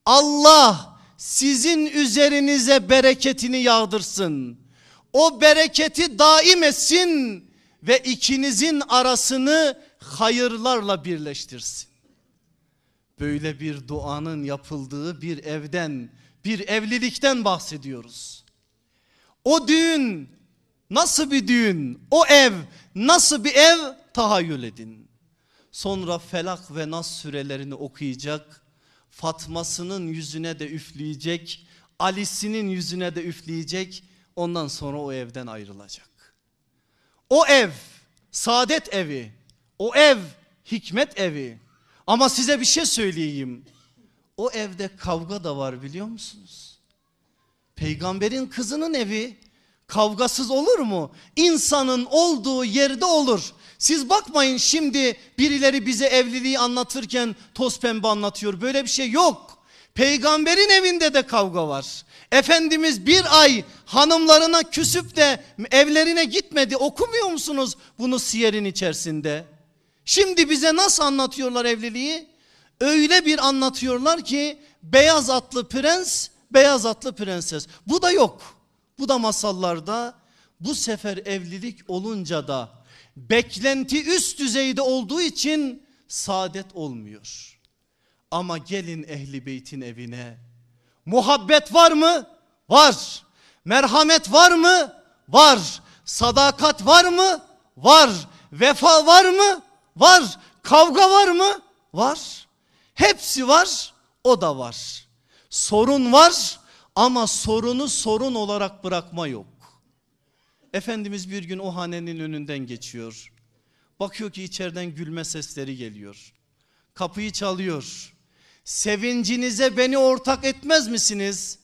Allah sizin üzerinize bereketini yağdırsın. O bereketi daim etsin ve ikinizin arasını hayırlarla birleştirsin. Böyle bir duanın yapıldığı bir evden, bir evlilikten bahsediyoruz. O düğün nasıl bir düğün? O ev nasıl bir ev? Tahayyül edin. Sonra Felak ve Nas sürelerini okuyacak. Fatmasının yüzüne de üfleyecek. Ali'sinin yüzüne de üfleyecek. Ondan sonra o evden ayrılacak. O ev saadet evi. O ev hikmet evi. Ama size bir şey söyleyeyim. O evde kavga da var biliyor musunuz? Peygamberin kızının evi kavgasız olur mu? İnsanın olduğu yerde olur. Siz bakmayın şimdi birileri bize evliliği anlatırken toz pembe anlatıyor. Böyle bir şey yok. Peygamberin evinde de kavga var. Efendimiz bir ay hanımlarına küsüp de evlerine gitmedi. Okumuyor musunuz bunu siyerin içerisinde? Şimdi bize nasıl anlatıyorlar evliliği? Öyle bir anlatıyorlar ki beyaz atlı prens, beyaz atlı prenses. Bu da yok. Bu da masallarda. Bu sefer evlilik olunca da beklenti üst düzeyde olduğu için saadet olmuyor. Ama gelin ehli beytin evine. Muhabbet var mı? Var. Merhamet var mı? Var. Sadakat var mı? Var. Vefa var mı? Var. Kavga var mı? Var. Hepsi var. O da var. Sorun var ama sorunu sorun olarak bırakma yok. Efendimiz bir gün o hanenin önünden geçiyor. Bakıyor ki içeriden gülme sesleri geliyor. Kapıyı çalıyor. Sevincinize beni ortak etmez misiniz?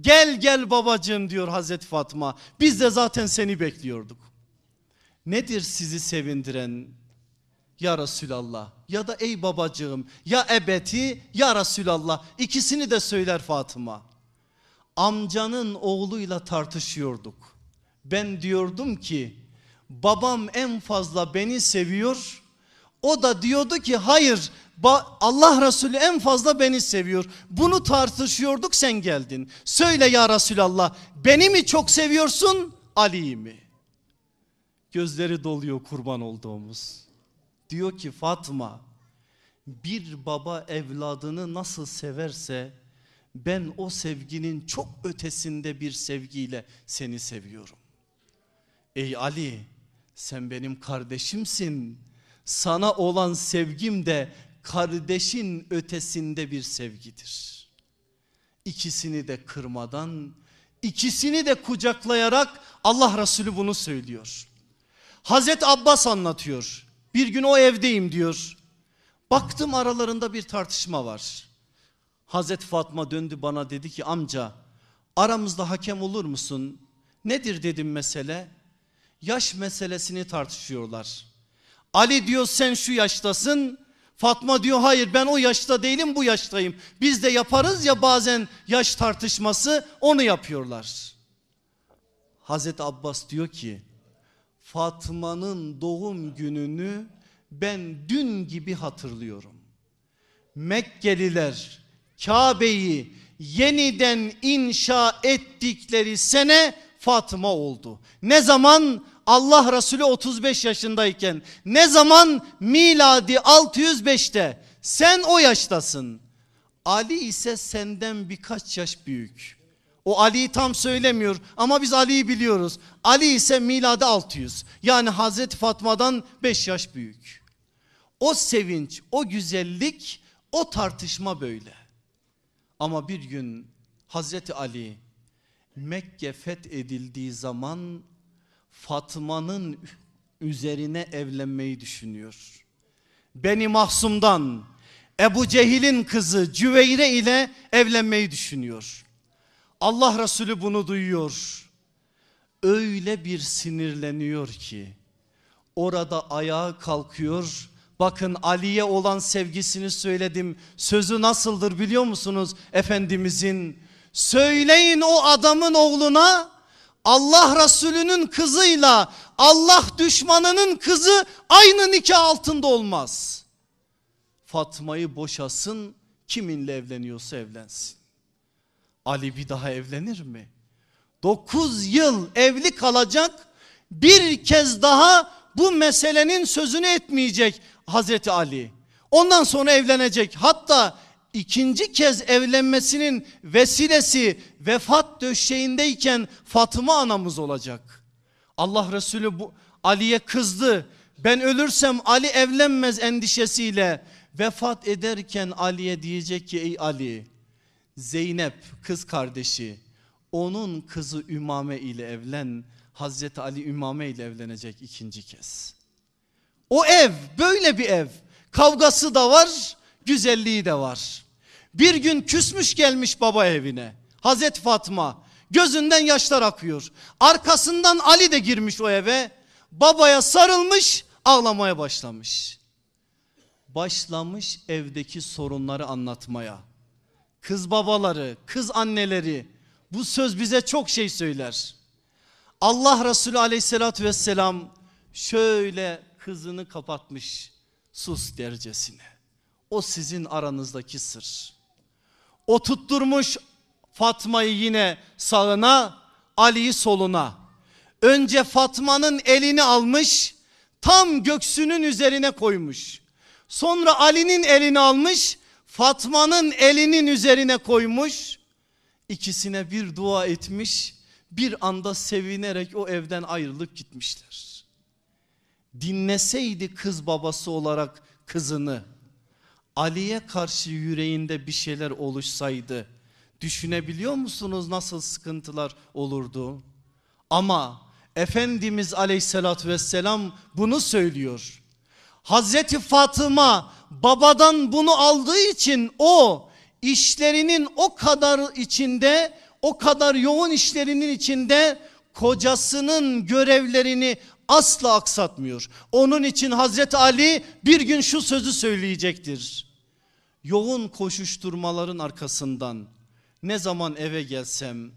Gel gel babacığım diyor Hazreti Fatma. Biz de zaten seni bekliyorduk. Nedir sizi sevindiren? Ya Resulallah ya da ey babacığım ya ebeti ya Resulallah ikisini de söyler Fatıma. Amcanın oğluyla tartışıyorduk. Ben diyordum ki babam en fazla beni seviyor. O da diyordu ki hayır Allah Resulü en fazla beni seviyor. Bunu tartışıyorduk sen geldin. Söyle ya Resulallah beni mi çok seviyorsun Ali'yi mi? Gözleri doluyor kurban olduğumuz. Diyor ki Fatma bir baba evladını nasıl severse ben o sevginin çok ötesinde bir sevgiyle seni seviyorum. Ey Ali sen benim kardeşimsin. Sana olan sevgim de kardeşin ötesinde bir sevgidir. İkisini de kırmadan, ikisini de kucaklayarak Allah Resulü bunu söylüyor. Hazreti Abbas anlatıyor. Bir gün o evdeyim diyor. Baktım aralarında bir tartışma var. Hazreti Fatma döndü bana dedi ki amca aramızda hakem olur musun? Nedir dedim mesele? Yaş meselesini tartışıyorlar. Ali diyor sen şu yaştasın. Fatma diyor hayır ben o yaşta değilim bu yaştayım. Biz de yaparız ya bazen yaş tartışması onu yapıyorlar. Hazreti Abbas diyor ki Fatma'nın doğum gününü ben dün gibi hatırlıyorum. Mekkeliler Kabe'yi yeniden inşa ettikleri sene Fatıma oldu. Ne zaman? Allah Resulü 35 yaşındayken. Ne zaman? Miladi 605'te. Sen o yaştasın. Ali ise senden birkaç yaş büyük. O Ali'yi tam söylemiyor ama biz Ali'yi biliyoruz. Ali ise milade 600 yani Hazreti Fatma'dan 5 yaş büyük. O sevinç, o güzellik, o tartışma böyle. Ama bir gün Hazreti Ali Mekke fethedildiği zaman Fatma'nın üzerine evlenmeyi düşünüyor. Beni Mahsum'dan Ebu Cehil'in kızı Cüveyre ile evlenmeyi düşünüyor. Allah Resulü bunu duyuyor. Öyle bir sinirleniyor ki orada ayağa kalkıyor. Bakın Ali'ye olan sevgisini söyledim. Sözü nasıldır biliyor musunuz Efendimizin? Söyleyin o adamın oğluna Allah Resulü'nün kızıyla Allah düşmanının kızı aynı nikah altında olmaz. Fatma'yı boşasın kiminle evleniyorsa evlensin. Ali bir daha evlenir mi? 9 yıl evli kalacak bir kez daha bu meselenin sözünü etmeyecek Hazreti Ali. Ondan sonra evlenecek hatta ikinci kez evlenmesinin vesilesi vefat döşeğindeyken Fatıma anamız olacak. Allah Resulü bu Ali'ye kızdı. Ben ölürsem Ali evlenmez endişesiyle vefat ederken Ali'ye diyecek ki ey Ali Zeynep kız kardeşi onun kızı Ümame ile evlen. Hazreti Ali Ümame ile evlenecek ikinci kez. O ev böyle bir ev. Kavgası da var, güzelliği de var. Bir gün küsmüş gelmiş baba evine. Hazreti Fatma gözünden yaşlar akıyor. Arkasından Ali de girmiş o eve. Babaya sarılmış, ağlamaya başlamış. Başlamış evdeki sorunları anlatmaya. Kız babaları, kız anneleri bu söz bize çok şey söyler. Allah Resulü aleyhissalatü vesselam şöyle kızını kapatmış sus dercesine. O sizin aranızdaki sır. O tutturmuş Fatma'yı yine sağına Ali'yi soluna. Önce Fatma'nın elini almış tam göksünün üzerine koymuş. Sonra Ali'nin elini almış Fatma'nın elinin üzerine koymuş. İkisine bir dua etmiş. Bir anda sevinerek o evden ayrılıp gitmişler. Dinleseydi kız babası olarak kızını Ali'ye karşı yüreğinde bir şeyler oluşsaydı düşünebiliyor musunuz nasıl sıkıntılar olurdu? Ama Efendimiz aleyhissalatü vesselam bunu söylüyor. Hazreti Fatıma babadan bunu aldığı için o işlerinin o kadar içinde o kadar yoğun işlerinin içinde kocasının görevlerini asla aksatmıyor. Onun için Hazreti Ali bir gün şu sözü söyleyecektir. Yoğun koşuşturmaların arkasından ne zaman eve gelsem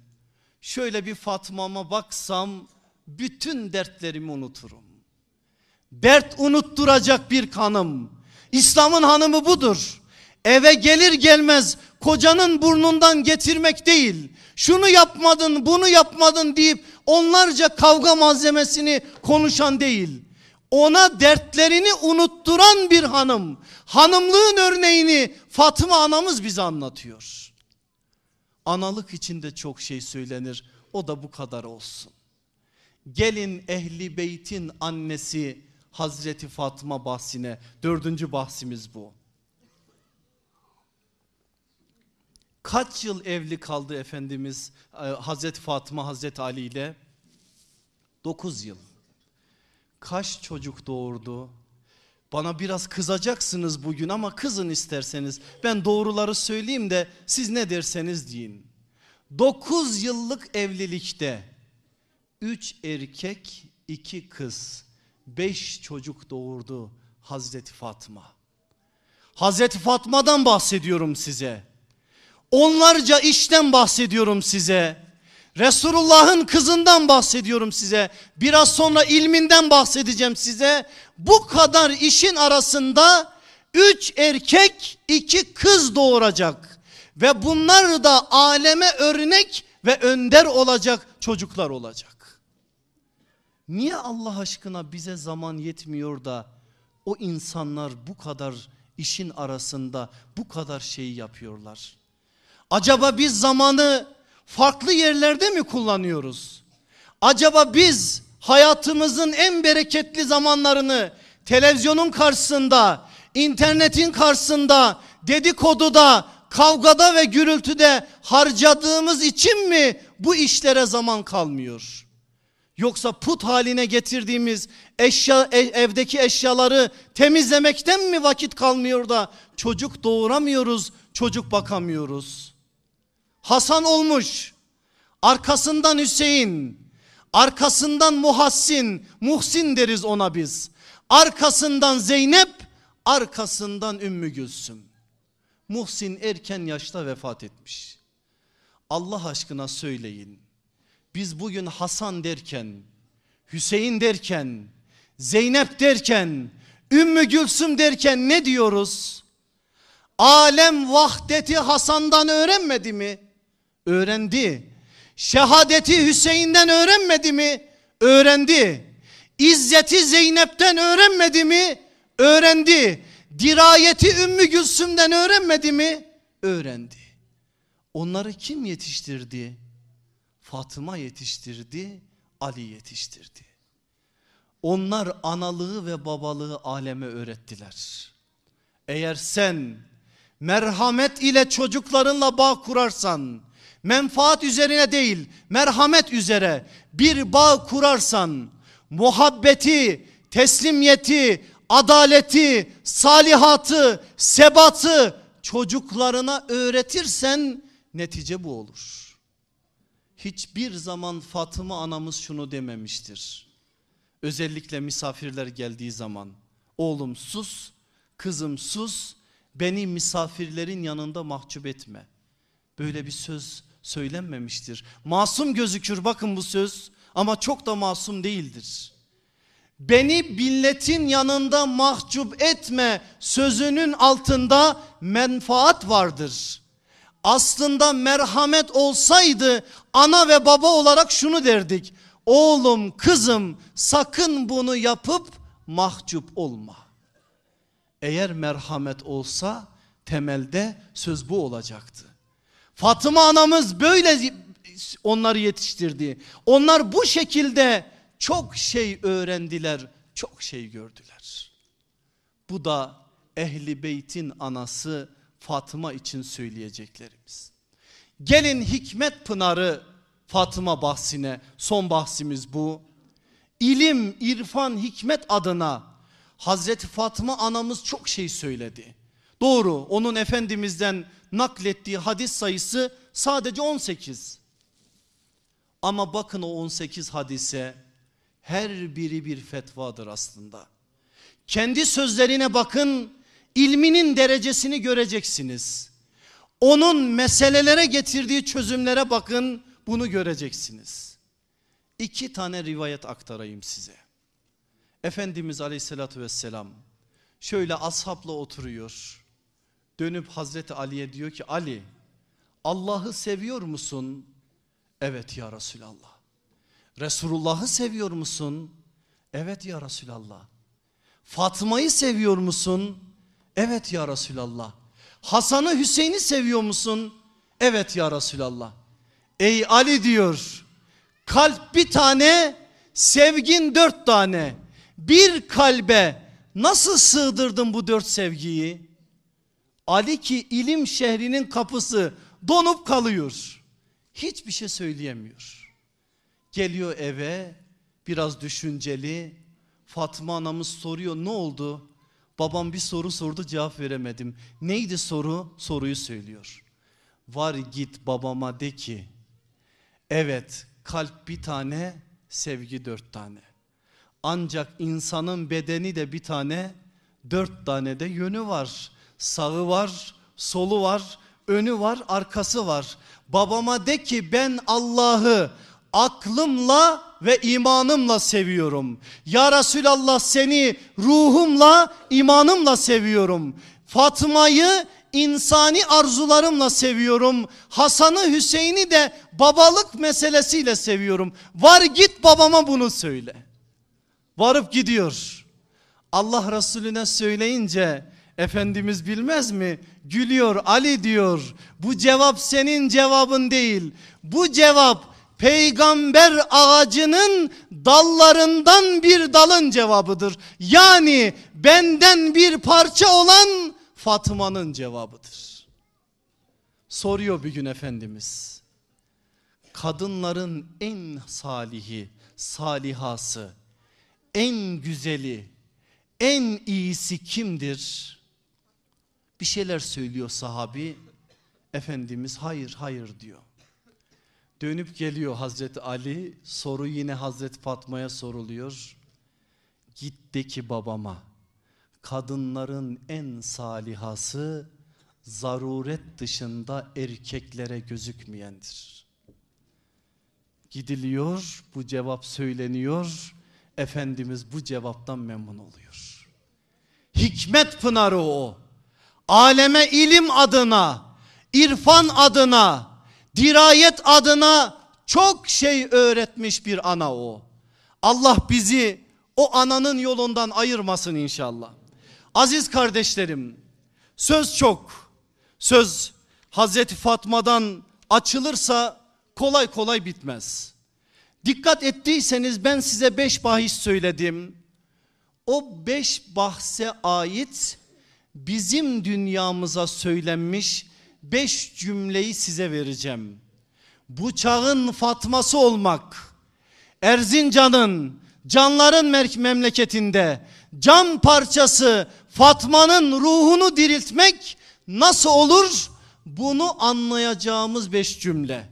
şöyle bir Fatma'ma baksam bütün dertlerimi unuturum. Dert unutturacak bir kanım. İslam'ın hanımı budur. Eve gelir gelmez kocanın burnundan getirmek değil. Şunu yapmadın bunu yapmadın deyip onlarca kavga malzemesini konuşan değil. Ona dertlerini unutturan bir hanım. Hanımlığın örneğini Fatıma anamız bize anlatıyor. Analık içinde çok şey söylenir. O da bu kadar olsun. Gelin ehli beytin annesi Hazreti Fatıma bahsine. Dördüncü bahsimiz bu. Kaç yıl evli kaldı Efendimiz e, Hazreti Fatıma Hazreti Ali ile? Dokuz yıl. Kaç çocuk doğurdu? Bana biraz kızacaksınız bugün ama kızın isterseniz. Ben doğruları söyleyeyim de siz ne derseniz deyin. Dokuz yıllık evlilikte üç erkek iki kız beş çocuk doğurdu Hazreti Fatma. Hazreti Fatma'dan bahsediyorum size. Onlarca işten bahsediyorum size. Resulullah'ın kızından bahsediyorum size. Biraz sonra ilminden bahsedeceğim size. Bu kadar işin arasında üç erkek iki kız doğuracak. Ve bunlar da aleme örnek ve önder olacak çocuklar olacak. Niye Allah aşkına bize zaman yetmiyor da o insanlar bu kadar işin arasında bu kadar şeyi yapıyorlar? Acaba biz zamanı Farklı yerlerde mi kullanıyoruz? Acaba biz hayatımızın en bereketli zamanlarını televizyonun karşısında, internetin karşısında, dedikoduda, kavgada ve gürültüde harcadığımız için mi bu işlere zaman kalmıyor? Yoksa put haline getirdiğimiz eşya, e, evdeki eşyaları temizlemekten mi vakit kalmıyor da çocuk doğuramıyoruz, çocuk bakamıyoruz? Hasan olmuş, arkasından Hüseyin, arkasından Muhassin, Muhsin deriz ona biz. Arkasından Zeynep, arkasından Ümmü Gülsüm. Muhsin erken yaşta vefat etmiş. Allah aşkına söyleyin. Biz bugün Hasan derken, Hüseyin derken, Zeynep derken, Ümmü Gülsüm derken ne diyoruz? Alem vahdeti Hasan'dan öğrenmedi mi? Öğrendi. Şehadeti Hüseyin'den öğrenmedi mi? Öğrendi. İzzeti Zeynep'ten öğrenmedi mi? Öğrendi. Dirayeti Ümmü Gülsüm'den öğrenmedi mi? Öğrendi. Onları kim yetiştirdi? Fatıma yetiştirdi, Ali yetiştirdi. Onlar analığı ve babalığı aleme öğrettiler. Eğer sen merhamet ile çocuklarınla bağ kurarsan, menfaat üzerine değil merhamet üzere bir bağ kurarsan, muhabbeti, teslimiyeti, adaleti, salihatı, sebatı çocuklarına öğretirsen netice bu olur. Hiçbir zaman Fatıma anamız şunu dememiştir. Özellikle misafirler geldiği zaman oğlum sus, kızım sus, beni misafirlerin yanında mahcup etme. Böyle bir söz söylenmemiştir. Masum gözükür bakın bu söz ama çok da masum değildir. Beni milletin yanında mahcup etme sözünün altında menfaat vardır. Aslında merhamet olsaydı ana ve baba olarak şunu derdik. Oğlum kızım sakın bunu yapıp mahcup olma. Eğer merhamet olsa temelde söz bu olacaktı. Fatıma anamız böyle onları yetiştirdi. Onlar bu şekilde çok şey öğrendiler, çok şey gördüler. Bu da ehli beytin anası Fatıma için söyleyeceklerimiz. Gelin hikmet pınarı Fatıma bahsine son bahsimiz bu. İlim, irfan, hikmet adına Hazreti Fatıma anamız çok şey söyledi. Doğru onun Efendimiz'den naklettiği hadis sayısı sadece 18. Ama bakın o 18 hadise her biri bir fetvadır aslında. Kendi sözlerine bakın ilminin derecesini göreceksiniz. Onun meselelere getirdiği çözümlere bakın bunu göreceksiniz. İki tane rivayet aktarayım size. Efendimiz aleyhissalatü vesselam şöyle ashapla oturuyor. Dönüp Hazreti Ali'ye diyor ki Ali Allah'ı seviyor musun? Evet ya Resulallah. Resulullah'ı seviyor musun? Evet ya Resulallah. Fatıma'yı seviyor musun? Evet ya Resulallah. Hasan'ı Hüseyin'i seviyor musun? Evet ya Resulallah. Ey Ali diyor kalp bir tane sevgin dört tane. Bir kalbe nasıl sığdırdın bu dört sevgiyi? Ali ki ilim şehrinin kapısı donup kalıyor. Hiçbir şey söyleyemiyor. Geliyor eve biraz düşünceli. Fatma anamız soruyor ne oldu? Babam bir soru sordu cevap veremedim. Neydi soru? Soruyu söylüyor. Var git babama de ki evet kalp bir tane sevgi dört tane. Ancak insanın bedeni de bir tane dört tane de yönü var. Sağı var solu var önü var arkası var. Babama de ki ben Allah'ı aklımla ve imanımla seviyorum. Ya Resulallah seni ruhumla imanımla seviyorum. Fatma'yı insani arzularımla seviyorum. Hasan'ı Hüseyin'i de babalık meselesiyle seviyorum. Var git babama bunu söyle. Varıp gidiyor. Allah Resulüne söyleyince Efendimiz bilmez mi? Gülüyor Ali diyor. Bu cevap senin cevabın değil. Bu cevap peygamber ağacının dallarından bir dalın cevabıdır. Yani benden bir parça olan Fatıma'nın cevabıdır. Soruyor bir gün Efendimiz. Kadınların en salihi, salihası, en güzeli, en iyisi kimdir? Bir şeyler söylüyor sahabi. Efendimiz hayır hayır diyor. Dönüp geliyor Hazreti Ali soru yine Hazreti Fatma'ya soruluyor. Git de ki babama kadınların en salihası zaruret dışında erkeklere gözükmeyendir. Gidiliyor bu cevap söyleniyor. Efendimiz bu cevaptan memnun oluyor. Hikmet pınarı o. Aleme ilim adına, irfan adına, dirayet adına çok şey öğretmiş bir ana o. Allah bizi o ananın yolundan ayırmasın inşallah. Aziz kardeşlerim söz çok. Söz Hazreti Fatma'dan açılırsa kolay kolay bitmez. Dikkat ettiyseniz ben size beş bahis söyledim. O beş bahse ait bizim dünyamıza söylenmiş beş cümleyi size vereceğim. Bu çağın Fatması olmak, Erzincan'ın, canların memleketinde can parçası Fatma'nın ruhunu diriltmek nasıl olur? Bunu anlayacağımız beş cümle.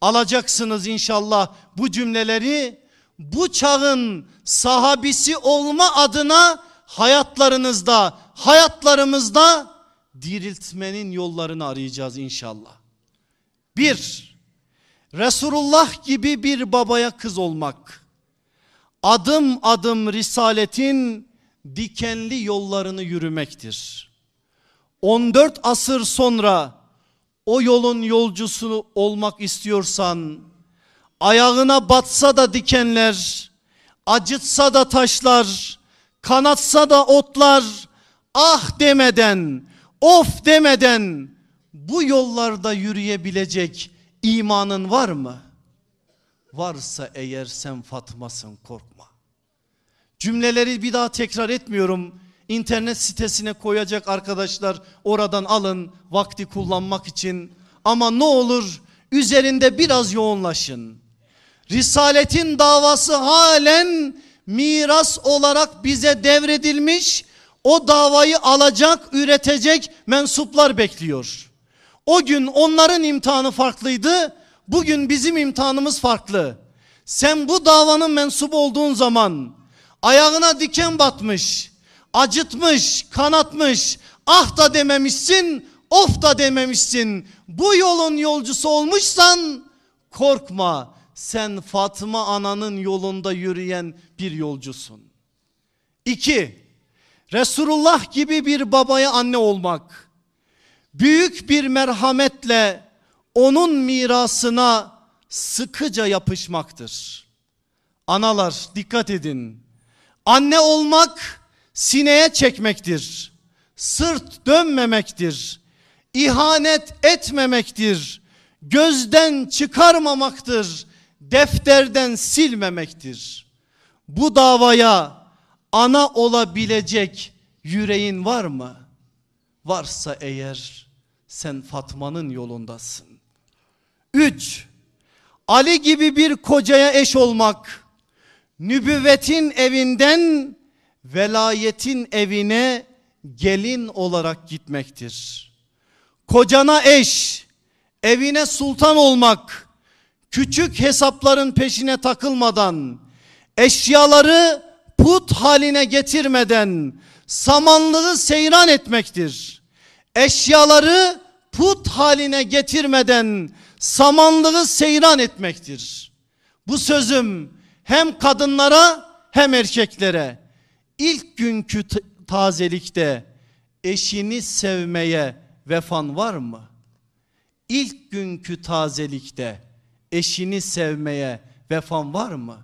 Alacaksınız inşallah bu cümleleri bu çağın sahabisi olma adına hayatlarınızda, hayatlarımızda diriltmenin yollarını arayacağız inşallah. Bir, Resulullah gibi bir babaya kız olmak. Adım adım risaletin dikenli yollarını yürümektir. 14 asır sonra o yolun yolcusu olmak istiyorsan ayağına batsa da dikenler, acıtsa da taşlar, kanatsa da otlar ah demeden of demeden bu yollarda yürüyebilecek imanın var mı? Varsa eğer sen Fatma'sın korkma. Cümleleri bir daha tekrar etmiyorum. İnternet sitesine koyacak arkadaşlar oradan alın vakti kullanmak için. Ama ne olur üzerinde biraz yoğunlaşın. Risaletin davası halen miras olarak bize devredilmiş o davayı alacak, üretecek mensuplar bekliyor. O gün onların imtihanı farklıydı. Bugün bizim imtihanımız farklı. Sen bu davanın mensubu olduğun zaman ayağına diken batmış, acıtmış, kanatmış, ah da dememişsin, of da dememişsin. Bu yolun yolcusu olmuşsan korkma. Sen Fatıma ananın yolunda yürüyen bir yolcusun. İki, Resulullah gibi bir babaya anne olmak, büyük bir merhametle onun mirasına sıkıca yapışmaktır. Analar dikkat edin. Anne olmak sineye çekmektir. Sırt dönmemektir. İhanet etmemektir. Gözden çıkarmamaktır. Defterden silmemektir. Bu davaya ana olabilecek yüreğin var mı? Varsa eğer sen Fatma'nın yolundasın. Üç, Ali gibi bir kocaya eş olmak, nübüvvetin evinden velayetin evine gelin olarak gitmektir. Kocana eş, evine sultan olmak, küçük hesapların peşine takılmadan, eşyaları put haline getirmeden samanlığı seyran etmektir. Eşyaları put haline getirmeden samanlığı seyran etmektir. Bu sözüm hem kadınlara hem erkeklere ilk günkü tazelikte eşini sevmeye vefan var mı? İlk günkü tazelikte eşini sevmeye vefan var mı?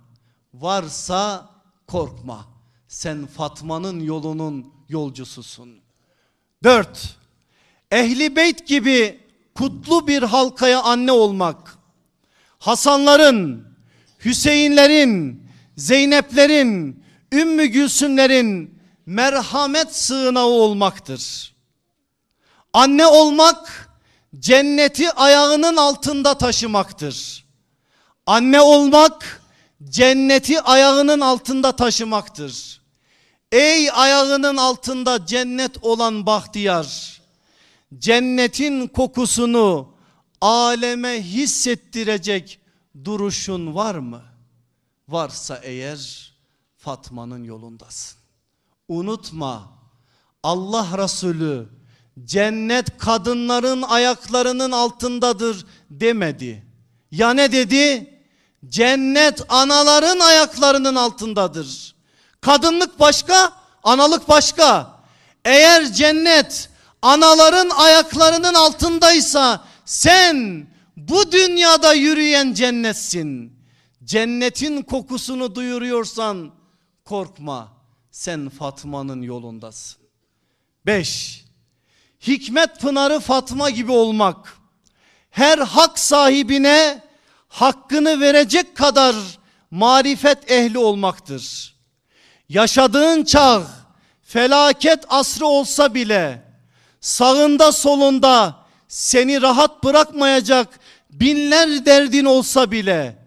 Varsa korkma. Sen Fatma'nın yolunun yolcususun. Dört, Ehli beyt gibi kutlu bir halkaya anne olmak, Hasanların, Hüseyinlerin, Zeyneplerin, Ümmü Gülsümlerin merhamet sığınağı olmaktır. Anne olmak cenneti ayağının altında taşımaktır. Anne olmak cenneti ayağının altında taşımaktır. Ey ayağının altında cennet olan bahtiyar, cennetin kokusunu aleme hissettirecek duruşun var mı? Varsa eğer Fatma'nın yolundasın. Unutma Allah Resulü cennet kadınların ayaklarının altındadır demedi. Ya ne dedi? Cennet anaların ayaklarının altındadır. Kadınlık başka, analık başka. Eğer cennet anaların ayaklarının altındaysa sen bu dünyada yürüyen cennetsin. Cennetin kokusunu duyuruyorsan korkma sen Fatma'nın yolundasın. 5. Hikmet pınarı Fatma gibi olmak. Her hak sahibine hakkını verecek kadar marifet ehli olmaktır. Yaşadığın çağ felaket asrı olsa bile sağında solunda seni rahat bırakmayacak binler derdin olsa bile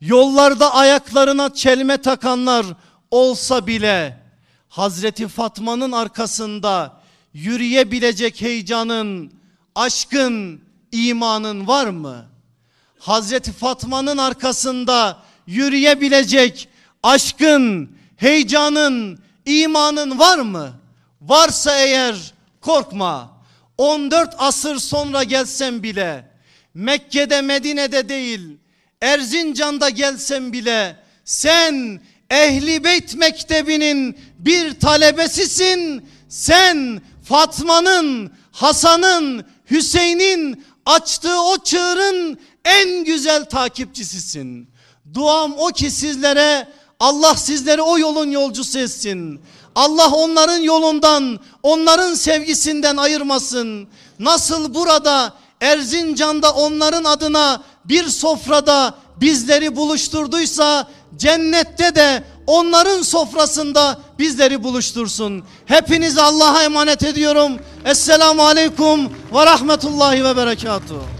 yollarda ayaklarına çelme takanlar olsa bile Hazreti Fatma'nın arkasında yürüyebilecek heyecanın, aşkın, imanın var mı? Hazreti Fatma'nın arkasında yürüyebilecek aşkın, heyecanın, imanın var mı? Varsa eğer korkma. 14 asır sonra gelsen bile Mekke'de Medine'de değil Erzincan'da gelsen bile sen Ehli Beyt Mektebi'nin bir talebesisin. Sen Fatma'nın, Hasan'ın, Hüseyin'in açtığı o çığırın en güzel takipçisisin. Duam o ki sizlere Allah sizleri o yolun yolcusu etsin. Allah onların yolundan, onların sevgisinden ayırmasın. Nasıl burada Erzincan'da onların adına bir sofrada bizleri buluşturduysa cennette de onların sofrasında bizleri buluştursun. Hepinizi Allah'a emanet ediyorum. Esselamu Aleyküm ve Rahmetullahi ve Berekatuhu.